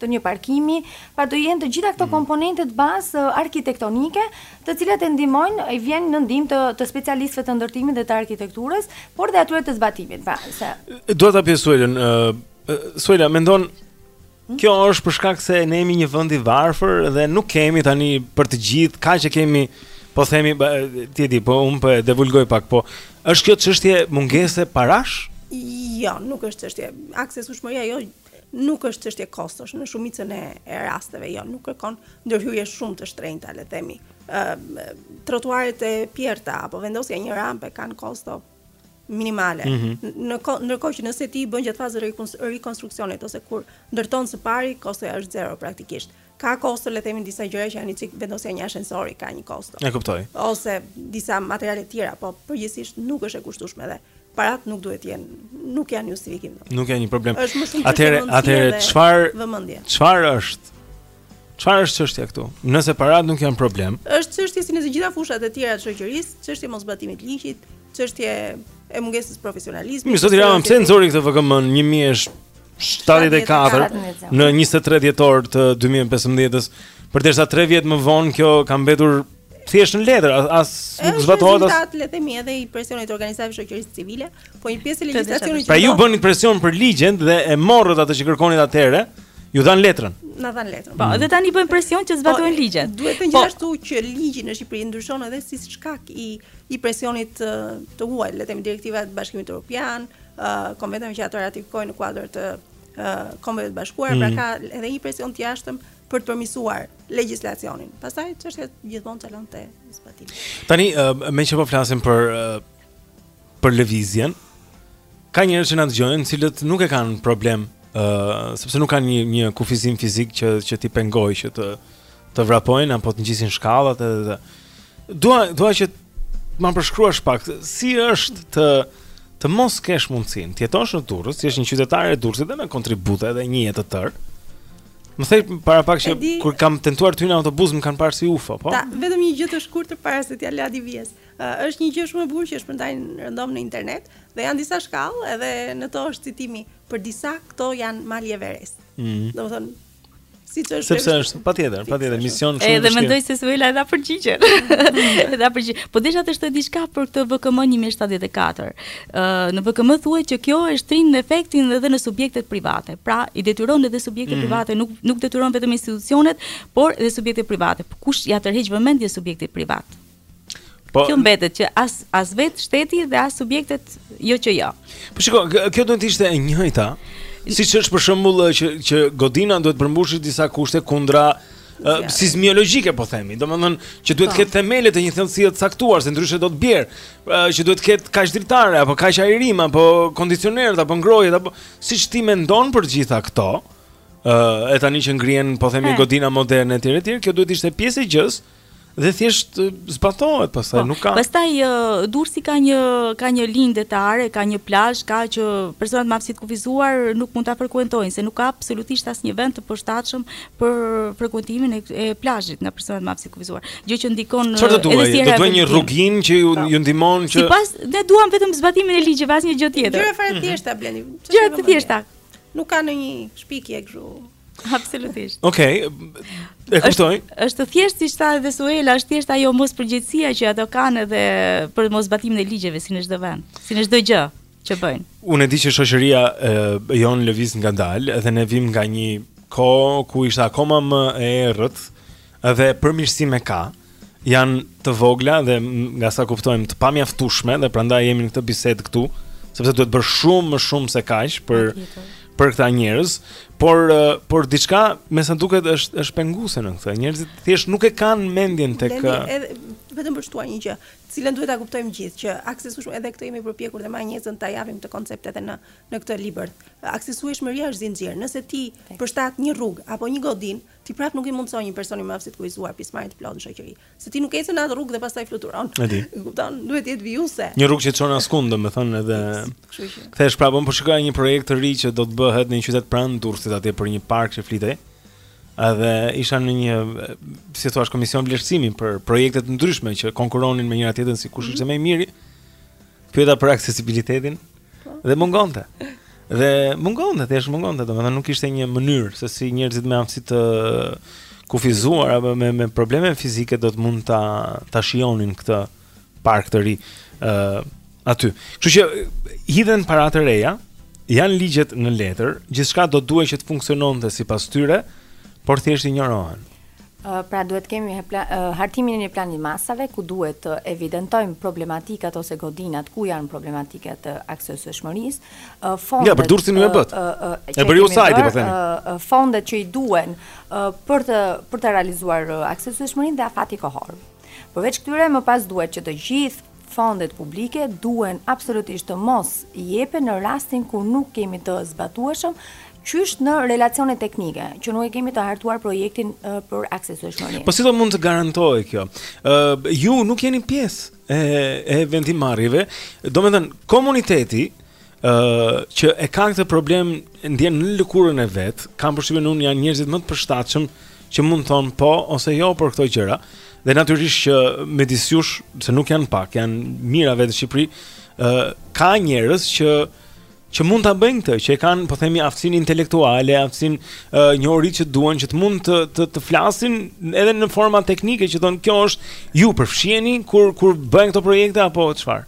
të një parkimi, pra do jenë të gjitha këto mhm. komponentet bazë arkitektonike, të cilat e ndihmojnë, i vjen në ndihmë të, të specialistëve të ndërtimit dhe të arkitekturës, por dhe atyre të zbatimit, pra se. Dua ta pyes Suelën, Suela, mendon hmm? Kjo është për shkak se ne jemi një vend i varfër dhe nuk kemi tani për të gjithë, kaq kemi po themi ti e di, po un po e divulgoj pak, po është kjo çështje mungese parash? Jo, nuk është çështje. Aksesueshmëria jo nuk është çështje kostosh në shumicën e, e rasteve, jo, nuk kërkon ndërhyrje shumë të shtrenjta, le të themi. Ë trotuaret e pjerrëta apo vendosja e një rampe kanë kosto minimale. Mm -hmm. Në ndërkohë që nëse ti e bën gjatë fazës së rikonstruksionit ose kur ndërton së pari, kostoja është zero praktikisht. Ka kosto, le të themi disa gjëra që janë një cikë vendosja një ashensori ka një kosto. E kuptoj. Ose disa materiale të tjera, po përgjithsisht nuk është e kushtueshme dhe paratë nuk duhet të jenë, nuk janë justifikim. Nuk janë një problem. Atëherë, atëherë çfarë vëmendje? Çfarë është Çfarë është çështja këtu? Nëse paratë nuk janë problem. Është çështje si në të gjitha fushat e tjera të shoqërisë, çështje moszbatimit të ligjit, çështje e mungesës së profesionalizmit. Zoti Rama pse e nxori këtë VKM-në 1074 në 23 dhjetor të 2015-s, përderisa 3 vjet më vonë kjo ka mbetur thjesht në letër, as, as nuk zbatohet as. Është le të themi edhe i presionit të organizatave shoqërisë civile, po një pjesë e legjislacionit. Pra ju bëtë presion për ligjin dhe e morët atë që kërkonit atëherë, ju dhanë letrën. Na dhanë letrën. Po, edhe tani bëjmë presion që zbatojnë po, ligjet. Duhet të po. gjithashtu që ligji në Shqipëri ndryshon edhe si shkak i i presionit të, të huaj, le të themi direktivat e Bashkimit Evropian, uh, konventave që ato ratifikojnë në kuadër të uh, Kombeve të Bashkuara, pra mm. pra ka edhe një presion të jashtëm për të përmisuar legjislacionin. Pastaj çështja gjithmonë çalon te zbatimi. Tani meqë po flasim për për lëvizjen, ka njerëz që na dëgjojnë, të cilët nuk e kanë problem, ë uh, sepse nuk kanë një një kufizim fizik që që t'i pengojë që të të vrapojnë apo të ngjisin shkallat edhe. Dua dua që Të ma përshkruash pak si është të të mos kesh mundësinë të jetosh në Durrës, si je një qytetare e Durrësit dhe me kontribute dhe një jetë të tërë. Më the para pak që di, kur kam tentuar të hyj në autobus më kanë parë si UFO, po. Ta, vetëm një gjë të shkurtër para se t'ja lë Lidjes. Uh, është një gjë shumë e bukur që shpërndajnë rëndom në internet dhe janë disa shkallë edhe në to është citimi për disa këto janë Mali Everest. Mm -hmm. Domethënë Siç është. Sepse është patjetër, patjetër mision shumë. Edhe mendoj se Suela e dha përgjigjen. E dha përgjigjen. Po desha të shtoj diçka për këtë VKM 1074. Ë në VKM thuhet që kjo e shtrin efektin edhe në subjektet private. Pra, i detyron edhe subjektet mhm. private, nuk nuk detyron vetëm institucionet, por edhe subjektet private. Kush ja tërheq vëmendjen subjektit privat? Po kjo mbetet që as as vet shteti dhe as subjektet jo që jo. Po shiko, kjo duhet të ishte e njëjta. Siç është për shembull që që godina duhet të përmbushë disa kushte kundra uh, sizmologjike po themi. Domethënë që duhet të po. ketë themele të një thellësie të caktuar, se ndryshe do të bjerë. Uh, që duhet të ketë kaq dritare apo kaq ajrim apo kondicionerët apo ngrohjet apo siç t'i mendon për të gjitha këto. Ëh, uh, e tani që ngrihen po themi godina moderne etj etj, kjo duhet të ishte pjesë e gjësë Dhe thjesht zbatohet pastaj, po, nuk ka. Pastaj Durrësi ka një ka një linjë detare, ka një plazh, ka që personat me aftësi të kufizuar nuk mund ta frekuentojnë se nuk ka absolutisht asnjë vend të përshtatshëm për frekuentimin e, e plazhit nga personat me aftësi të kufizuar. Gjë që ndikon edhe si herë. Do të duhet një rruginë që ju, ju ndihmon që Sipas ne duam vetëm zbatimin e ligjit, asnjë gjë tjetër. Gjëra fare të mhm. thjeshta bleni. Gjëra të thjeshta. Nuk ka ndonjë shpikje kështu. Absolutisht. Okej. Okay, e kuptoj. Është, është thjesht siç tha edhe Suela, është thjesht ajo mospërgjegjësia që ato kanë edhe për moszbatimin e ligjeve si në çdo vend, si në çdo gjë që bëjnë. Unë e di që shoqëria jonë lëviz ngadalë, edhe ne vim nga një kohë ku ishte akoma më e errët Edhe përmirësime ka, janë të vogla dhe nga sa kuptojmë të pamjaftueshme dhe prandaj jemi në këtë bisedë këtu, sepse duhet bërë shumë më shumë se kaq për për këta njerëz, por por diçka me sa duket është është penguese në këtë. Njerëzit thjesht nuk e kanë mendjen tek vetëm për shtuar një gjë, të cilën duhet ta kuptojmë gjithë që aksesueshmëria edhe këtë jemi përpjekur dhe ma njëzën ta japim si koncept edhe në në këtë libër. Aksesueshmëria është zinxhir. Nëse ti përshtat një rrugë apo një godinë, Ti prap nuk i mundëson një personi me aftësi të kufizuar pjesëmarrje të plotë në shoqëri, se ti nuk ecën në atë rrugë dhe pastaj fluturon. E di. E kupton? Duhet të jetë vijuese. Një rrugë që çon askund, domethënë edhe Kështu që. Kthesh prapë, unë po shikoj një projekt të ri që do të bëhet në një qytet pranë Durrësit atje për një park që flitej. Edhe isha në një, e, si thua, komision vlerësimi për projekte të ndryshme që konkurronin me njëra-tjetrën se kush ishte më i miri. Pyeta për aksesibilitetin dhe mungonte. Dhe mungonte, thjesht mungonte, domethënë nuk ishte një mënyrë se si njerëzit me aftësi të kufizuar apo me me probleme fizike do të mund ta ta shijonin këtë park të ri ë uh, aty. Kështu që hidhen para të reja, janë ligjet në letër, gjithçka do duhej që të funksiononte sipas tyre, por thjesht injorohen. Pra duhet të kemi hartimin e një plani masave ku duhet të evidentojmë problematikat ose godinat ku janë problematikat e aksesueshmërisë. Fondet Ja, për Durrësin më bëhet. E bëri usajti po themi. Fondet që i duhen për të për ta realizuar aksesueshmërinë dhe afati kohor. Përveç këtyre më pas duhet që të gjithë Fondet publike duhen absolutisht të mos jepen në rastin kur nuk kemi të zbatueshëm qysh në relacione teknike, që nuk e kemi të hartuar projektin uh, për aksesueshmëri. Po si do mund të garantohej kjo? Ë uh, ju nuk jeni pjesë e e vendimarrjeve. Domethënë komuniteti ë uh, që e ka këtë problem ndjen në lëkurën e vet, kam përshtypjen unë janë njerëzit më të përshtatshëm që mund të thonë po ose jo për këto gjëra. Dhe natyrisht që mes jush se nuk janë pak, janë mijëra vetë në Shqipëri, ë uh, ka njerëz që që mund ta bëjnë këtë, që e kanë, po themi, aftësinë intelektuale, aftësinë uh, njohuritë që duhen që të mund të të, të flasin edhe në forma teknike që thonë kjo është ju përfshiheni kur kur bëhen këto projekte apo çfarë?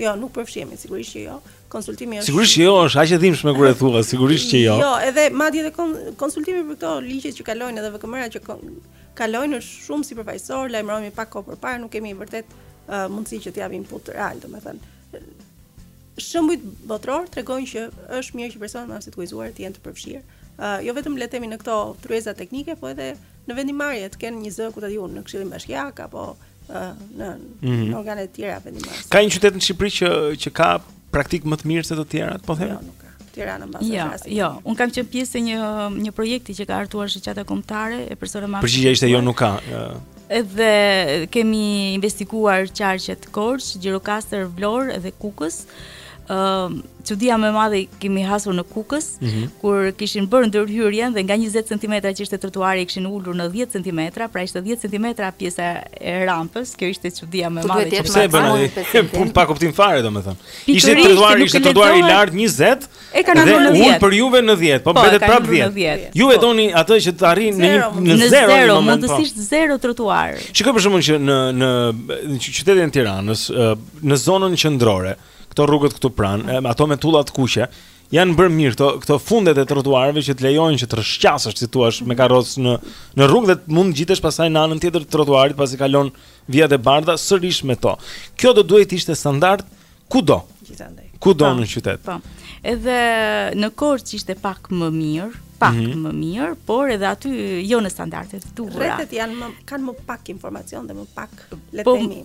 Jo, nuk përfshihemi, sigurisht që jo. Konsultimi është Sigurisht që jo, është aq e dhimbshme kur e thua, sigurisht që jo. Jo, edhe madje edhe konsultimi për këto ligje që kalojnë edhe VKM-ra që kalojnë është shumë sipërfaqësor, lajmërohemi pak kohë përpara, nuk kemi vërtet uh, mundësi që të japim input real, domethënë. Shembujt botëror tregojnë që është mirë që personat me aftësi të kufizuar të jenë të përfshirë. Uh, jo vetëm le të themi në këto tryeza teknike, po edhe Në vendimmarrje të kenë një zë ku ta di unë në Këshillin Bashkiak apo ë në mm -hmm. organe të tjera vendimmarrëse. Ka një qytet në Shqipëri që që ka praktikë më të mirë se të tjerat, po themi? Jo, nuk ka. Tirana mbase jo, asaj. Jo, jo, unë kam qenë pjesë e një një projekti që ka hartuar shoqata kombëtare e personave me. Përgjigja ishte jo, nuk ka. Edhe kemi investiguar qarqet Korçë, Gjirokastër, Vlorë dhe Kukës. uh, çudia më e madhe kemi hasur në Kukës, mm -hmm. ku kishin bërë ndërhyrjen dhe nga 20 cm që ishte trotuari e kishin ulur në 10 cm, pra ishte 10 cm pjesa e rampës, kjo ishte çudia më e madhe që pse bënë. Po pa kuptim fare domethënë. Ishte trotuari, ishte trotuari i lartë 20. E kanë ndërhyrë në 10. Ul për juve në 10, po, po mbetet prap 10. Ju e po. doni atë që të arrijnë në një në 0 në zero, moment. Po. Mundësisht 0 trotuar. Shikoj për shembull që në në qytetin e Tiranës, Në zonën qendrore, këto rrugët këtu pranë, ato me tulla të kuqe, janë bërë mirë këto këto fundet e trotuarëve që të lejojnë që të rrshqasësh, si thua, me karrocë në në rrugë dhe të mund të ngjitesh pastaj në anën tjetër të trotuarit pasi kalon vijat e bardha sërish me to. Kjo do duhej të ishte standard kudo. Gjithandej. Kudo po, në qytet. Po. Edhe në Korçë ishte pak më mirë, pak mm -hmm. më mirë, por edhe aty jo në standardet e duhura. Rrethet janë më kanë më pak informacion dhe më pak le të po, themi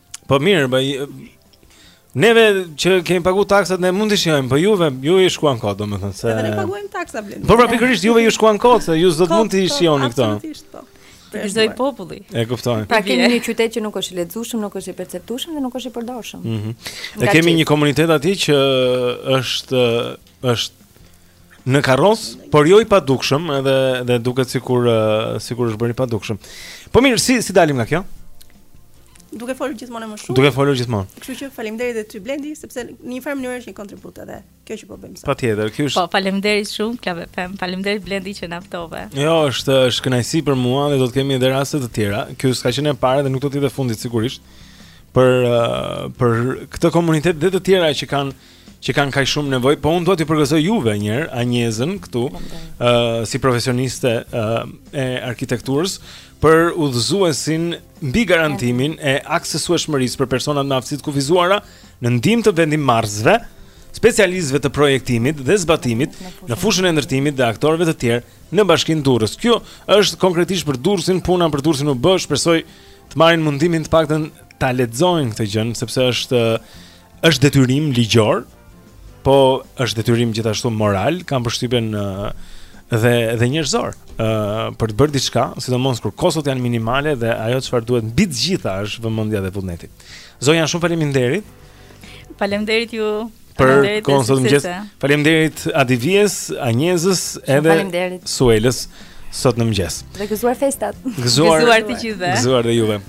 Po mirë, po neve që kemi pagu taksat ne mund t'i shijojmë, po juve ju i shkuan kot, domethënë se Edhe ne paguajmë taksa Blendi. Po pra pikërisht juve ju shkuan kot, se ju s'do të mund t'i shijoni këto. Absolutisht po. Të dëgjojë populli. E kuptoj. Pra kemi një qytet që nuk është i lexueshëm, nuk është i perceptueshëm dhe nuk është i përdorshëm. Mhm. Ne kemi një komunitet aty që është është në karrocë, por jo i padukshëm, edhe dhe duket sikur sikur është bërë i padukshëm. Po mirë, si si dalim nga kjo? Duke folur gjithmonë më shumë. Duke folur gjithmonë. Kështu që faleminderit edhe ty Blendi, sepse në një farë mënyrë është një kontribut edhe kjo që po bëjmë sot. Patjetër, ky është. Po, faleminderit shumë, Klave Pem. Faleminderit Blendi që na ftove. Jo, është është kënaqësi për mua dhe do të kemi edhe raste të tjera. Ky s'ka qenë e parë dhe nuk do të jetë e fundit sigurisht për për këtë komunitet dhe të tjera që kanë që kanë kaq shumë nevojë, po unë dua t'ju përgëzoj juve një herë Anjezën këtu, ë uh, si profesioniste uh, e arkitekturës për udhëzuesin mbi garantimin e aksesueshmërisë për personat me aftësi të kufizuara në ndihmë të vendimmarrësve, specialistëve të projektimit dhe zbatimit në fushën e ndërtimit dhe aktorëve të tjerë në Bashkinë Durrës. Kjo është konkretisht për Durrësin, puna për Durrësin u bë, shpresoj të marrin mundimin të paktën ta lexojnë këtë gjë, sepse është Është detyrim ligjor, po është detyrim gjithashtu moral, kam përshtypjen dhe dhe njerëzor, ë uh, për të bërë diçka, sidomos kur kostot janë minimale dhe ajo çfarë duhet mbi të gjitha është vëmendja dhe vullneti. Zonja, shumë faleminderit. Faleminderit ju. Për kaq sot në mëngjes Faleminderit Adivies, Anjezës Edhe Suelës Sot në mëngjes Dhe gëzuar festat Gëzuar, gëzuar të gjithëve Gëzuar dhe juve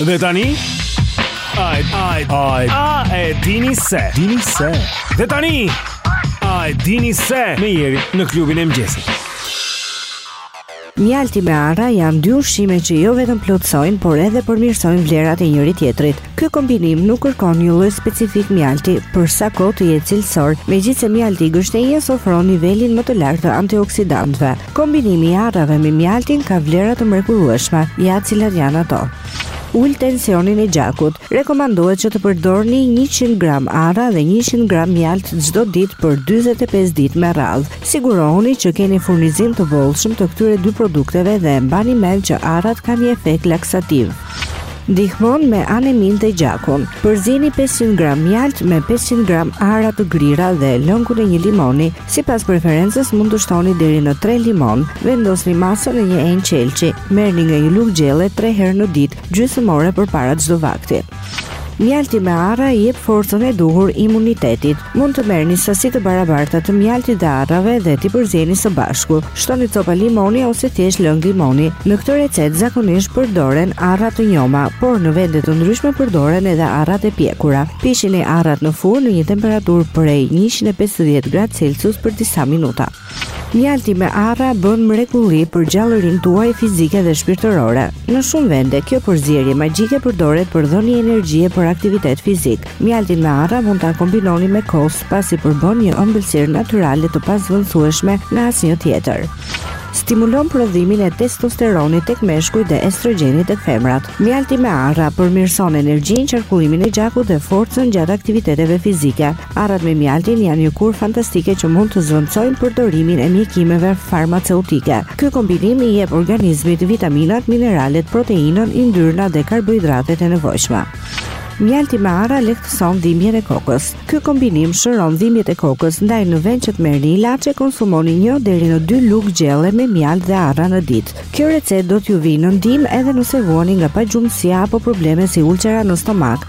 Dhe tani Ai ai ai a e dini se dini se Dhe tani A e dini se me Jeri në klubin e mëngjesit Mjalti me arra janë dy ushqime që jo vetëm plotësojnë, por edhe përmirësojnë vlerat e njëri-tjetrit. Ky kombinim nuk kërkon një lloj specifik mjalti për sa kohë të jetë cilësor, megjithëse mjalti i gështenjës ofron nivelin më të lartë të antioksidantëve. Kombinimi i arrave me mjaltin ka vlera të mrekullueshme, ja cilat janë ato ul tensionin e gjakut. Rekomandohet që të përdorni 100 gram arra dhe 100 gram mjalt çdo ditë për 45 ditë me radhë. Sigurohuni që keni furnizim të bollshëm të këtyre dy produkteve dhe mbani mend që arrat kanë një efekt laksativ. Ndihmon me aneminë dhe gjakun. Përzieni 500 gram mjalt me 500 gram arra të grira dhe lëngun e një limoni. Sipas preferencës mund të shtoni deri në 3 limonë. Vendosni masën në një enë qelqi. Merrni nga një lugë gjelle 3 herë në ditë, gjysmë ore përpara çdo vakti. Mjalti me arra i jep forcën e duhur imunitetit. Mund të merrni sasi të barabarta të mjaltit dhe arrave dhe t'i përzieni së bashku. Shtoni copa limoni ose thjesht lëng limoni. Në këtë recetë zakonisht përdoren arra të njoma, por në vende të ndryshme përdoren edhe arrat e pjekura. Piqini arrat në furrë në një temperaturë prej 150 gradë Celsius për disa minuta. Mjalti me arra bën mrekulli për gjallërinë tuaj fizike dhe shpirtërore. Në shumë vende, kjo përzierje magjike përdoret për dhënie energjie për aktivitet fizik. Mjaltin me arra mund ta kombinoni me kos, pasi përbën një ëmbëlsirë natyrale të pazëvendësueshme nga asnjë tjetër. Stimulon prodhimin e testosteronit tek meshkujt dhe estrogjenit tek femrat. Mjalti me arra përmirëson energjinë, qarkullimin e gjakut dhe forcën gjatë aktiviteteve fizike. Arrat me mjaltin janë një kurë fantastike që mund të zëvendësojnë përdorimin e mjekimeve farmaceutike. Ky kombinim i jep organizmit vitaminat, mineralet, proteinën, yndyrnat dhe karbohidratet e nevojshme. Mjalti me arra lehtëson dhimbjen e kokës. Ky kombinim shëron dhimbjet e kokës, ndaj në vend që të merrni ilaçe, konsumoni një deri në dy lugë gjelle me mjalt dhe arra në ditë. Kjo recetë do t'ju vijë në ndihmë edhe nëse vuani nga pagjumësia apo probleme si ulcera në stomak.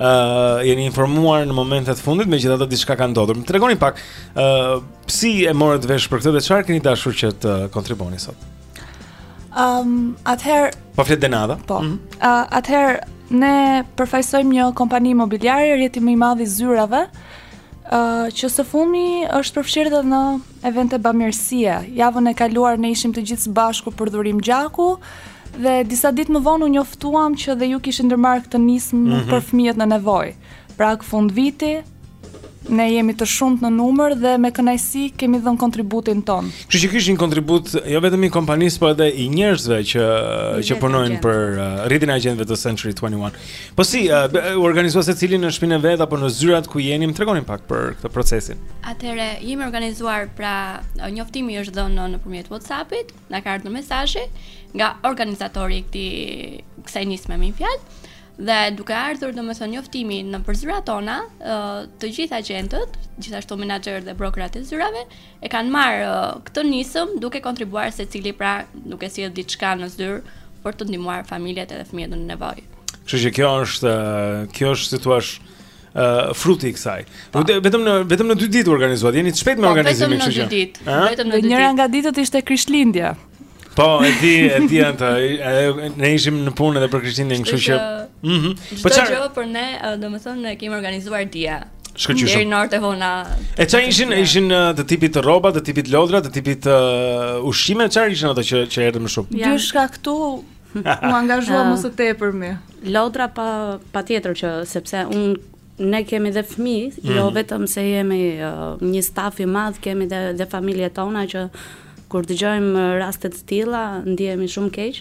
ë uh, jeni informuar në momentet e fundit megjithatë diçka ka ndodhur. Më tregoni pak ë uh, si e morët vesh për këtë dhe çfarë keni dashur që të kontribuoni sot? Ëm um, atëherë po flet Denada. Po. Mm -hmm. uh, atëherë ne përfaqësojmë një kompani imobiliare rrjeti më i madh i zyrave. ë uh, që së fundmi është përfshirë edhe në Evente bamirësie. Javën e kaluar ne ishim të gjithë së bashku për dhurim gjaku dhe disa ditë më vonë u njoftuam që dhe ju kishit ndërmarrë këtë nismë mm -hmm. për fëmijët në nevojë. Prag fundviti, ne jemi të shumtë në numër dhe me kënaqësi kemi dhënë kontributin tonë. Kështu që ishte një kontribut jo vetëm i kompanisë, por edhe i njerëzve që që punojnë për uh, rrjetin e agjentëve të Century 21. Po si, uh, organizuat secili në shpinë vet apo në zyrat ku jeni, më tregoni pak për këtë procesin. Atëherë, jemi organizuar pra njoftimi është dhënë nëpërmjet WhatsApp-it, na ka ardhur mesazhi nga organizatori i këtij kësaj nisme me fjalë dhe duke ardhur domethënë njoftimi nëpër zyrat tona, të gjithë agjentët, gjithashtu menaxherët dhe brokerat e zyrave e kanë marrë këtë nismë duke kontribuar secili pra duke sjellë diçka në zyrë për të ndihmuar familjet edhe fëmijët në nevojë. Kështu që kjo është kjo është si të thuash uh, fruti i kësaj. Po. Vetëm në vetëm në 2 ditë u organizuat. Jeni të shpejtë me po, organizimin, kështu që. Vetëm në 2 ditë. Vetëm në 2 ditë. Njëra nga ditët ishte Krishtlindja. Po, e di, e di atë. Ne ishim në punë edhe për Krishtlindje, kështu që. Mhm. Po çfarë? Jo, për ne, domethënë ne kemi organizuar dia. Shkëlqyshëm. Deri në orët e vona. E çfarë ishin? Ishin të tipit rroba, të tipit lodra, të tipit ushqime, çfarë ishin ato që që erdhën më shumë? Dy shkaktu u angazhuam më së tepërmi. Lodra po patjetër që sepse un Ne kemi dhe fëmijë, mm. jo mhm. vetëm se jemi uh, një staf i madh, kemi dhe dhe familjet tona që kur dëgjojmë raste të tilla, ndihemi shumë keq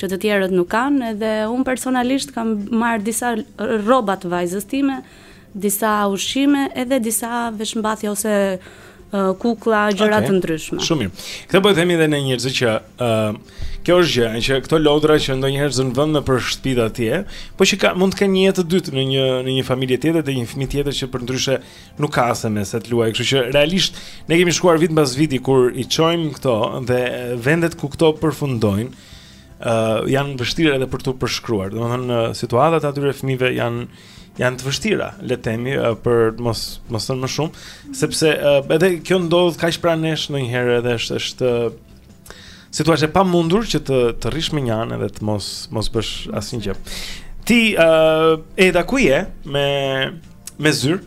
që të tjerët nuk kanë edhe unë personalisht kam marrë disa rroba të vajzës time, disa ushqime edhe disa veshmbathje ose uh, kukulla, gjëra okay. të ndryshme. Shumë mirë. Këtë po e themi edhe në njerëz që uh, Kjo është gjë, që këto lodra që ndonjëherë zënë vend nëpër shtëpitë atje, po që ka mund të kenë një jetë të dytë në një në një familje tjetër dhe një fëmijë tjetër që përndryshe nuk ka as me se të luajë, kështu që realisht ne kemi shkuar vit mbas viti kur i çojmë këto dhe vendet ku këto përfundojnë, ë uh, janë të vështira edhe për t'u përshkruar. Domethënë situatat e atyre fëmijëve janë janë të vështira, le të themi, për mos mos thënë më shumë, sepse uh, edhe kjo ndodh kaq pranë nesh ndonjëherë edhe është është Si thua është e pamundur që të të rrish mënjanë dhe të mos mos bësh asnjë gjë. Ti ë uh, Eda ku je me me zyrë?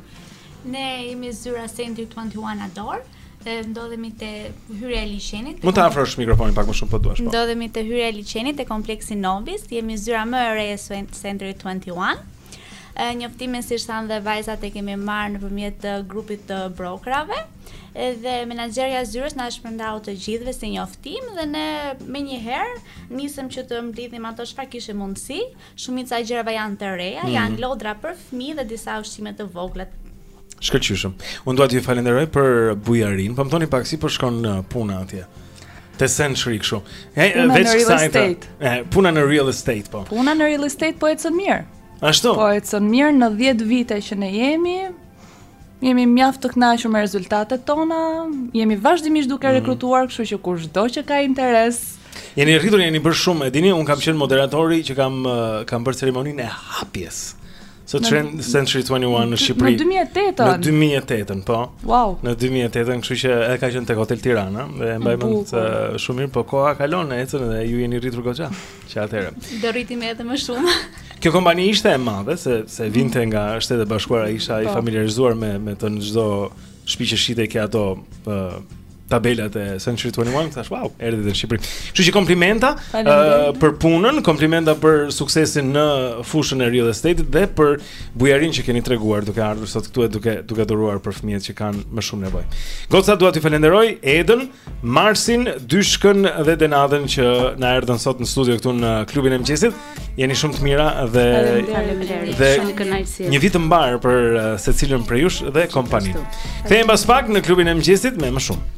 Ne jemi zyra Century 21 Ador dhe ndodhemi te hyrja e liqenit. Mund ta afrosh mikrofonin pak më shumë po duash. Po. Ndodhemi te hyrja e liqenit te kompleksi Nobis, jemi zyra më e re e Century 21. Njoftimin siç thanë dhe vajzat e kemi marrë nëpërmjet grupit të brokerave dhe menaxherja e zyrës na e shpërndau të gjithëve si njoftim dhe ne menjëherë nisëm që të mblidhim ato çfarë kishim mundësi. Shumica e gjërave janë të reja, mm. janë lodra për fëmijë dhe disa ushqime të vogla. Shkëlqyshëm. Unë dua t'ju falenderoj për bujarinë. Po më thoni pak si po shkon uh, puna atje. Te Century kështu. E veç kësaj. E puna në real estate po. Puna në real estate po ecën mirë. Ashtu. Po ecën mirë në 10 vite që ne jemi. Jemi mjaft të kënaqur me rezultatet tona. Jemi vazhdimisht duke mm. rekrutuar, kështu që kushdo që ka interes. Jeni rritur, jeni bërë shumë. E dini, unë kam qenë moderatori që kam kam bërë ceremoninë e hapjes So Në- Century 21 në Dy- Shqipëri. Në 2008-ën. Në 2008-ën, po. Wow. Në 2008-ën, kështu që edhe ka qenë tek Hotel Tirana dhe e mbaj mend Bukur. eh, shumë mirë, po koha kalon ecën dhe ju jeni rritur goxha që atëherë. Do rritemi edhe më shumë. Kjo kompani ishte e madhe se se vinte nga Shtetet e Bashkuara, isha i Po. familiarizuar me me të në çdo shtëpi që shitej ke ato ë, tabelat e Century 21, thashë, wow, erdhi në Shqipëri. Kështu që komplimenta uh, për punën, komplimenta për suksesin në fushën e real estate-it dhe për bujarinë që keni treguar duke ardhur sot këtu e duke duke dhuruar për fëmijët që kanë më shumë nevojë. Goca dua t'ju falenderoj Edën, Marsin, Dyshkën dhe Denadën që na erdhën sot në studio këtu në klubin e mëngjesit. Jeni shumë të mira dhe dhe një vit të mbarë për uh, secilën prej jush dhe kompaninë. Kthehemi pas pak në klubin e mëngjesit me më shumë.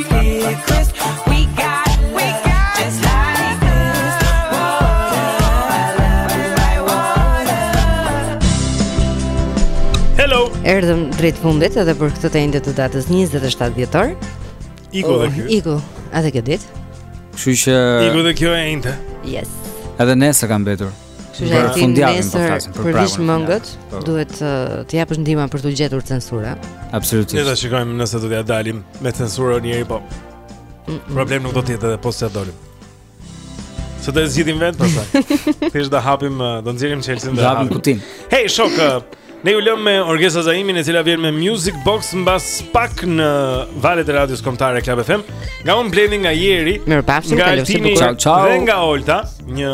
Erdhëm drejt fundit edhe për këtë të enjte të datës 27 dhjetor. Iku dhe oh, ky. Iku edhe kjo ditë? Kështu që Iku dhe kjo e enjte. Yes. Edhe nesër ka mbetur. Kështu që ti nesër përvish mëngët po. duhet të japësh ndihmë për të gjetur censurën. Absolutisht. Ne do të shikojmë nëse do t'ia dalim me censurën njëri po. Problem nuk do të jetë edhe po s'ia dalim. S'të zgjidhim vend pastaj. Thjesht do hapim, do nxjerrim çelësin dhe. Hapim kutinë. Hey, shok. Ne ju lëmë me Orgesa Zaimin e cila vjen me Music Box mbas pak në valët e radios kombëtare Club FM. Nga unë Blendi, nga Jeri. Mirupafshim, kalofshi bukur. Ciao, ciao. Dhe nga Olta, një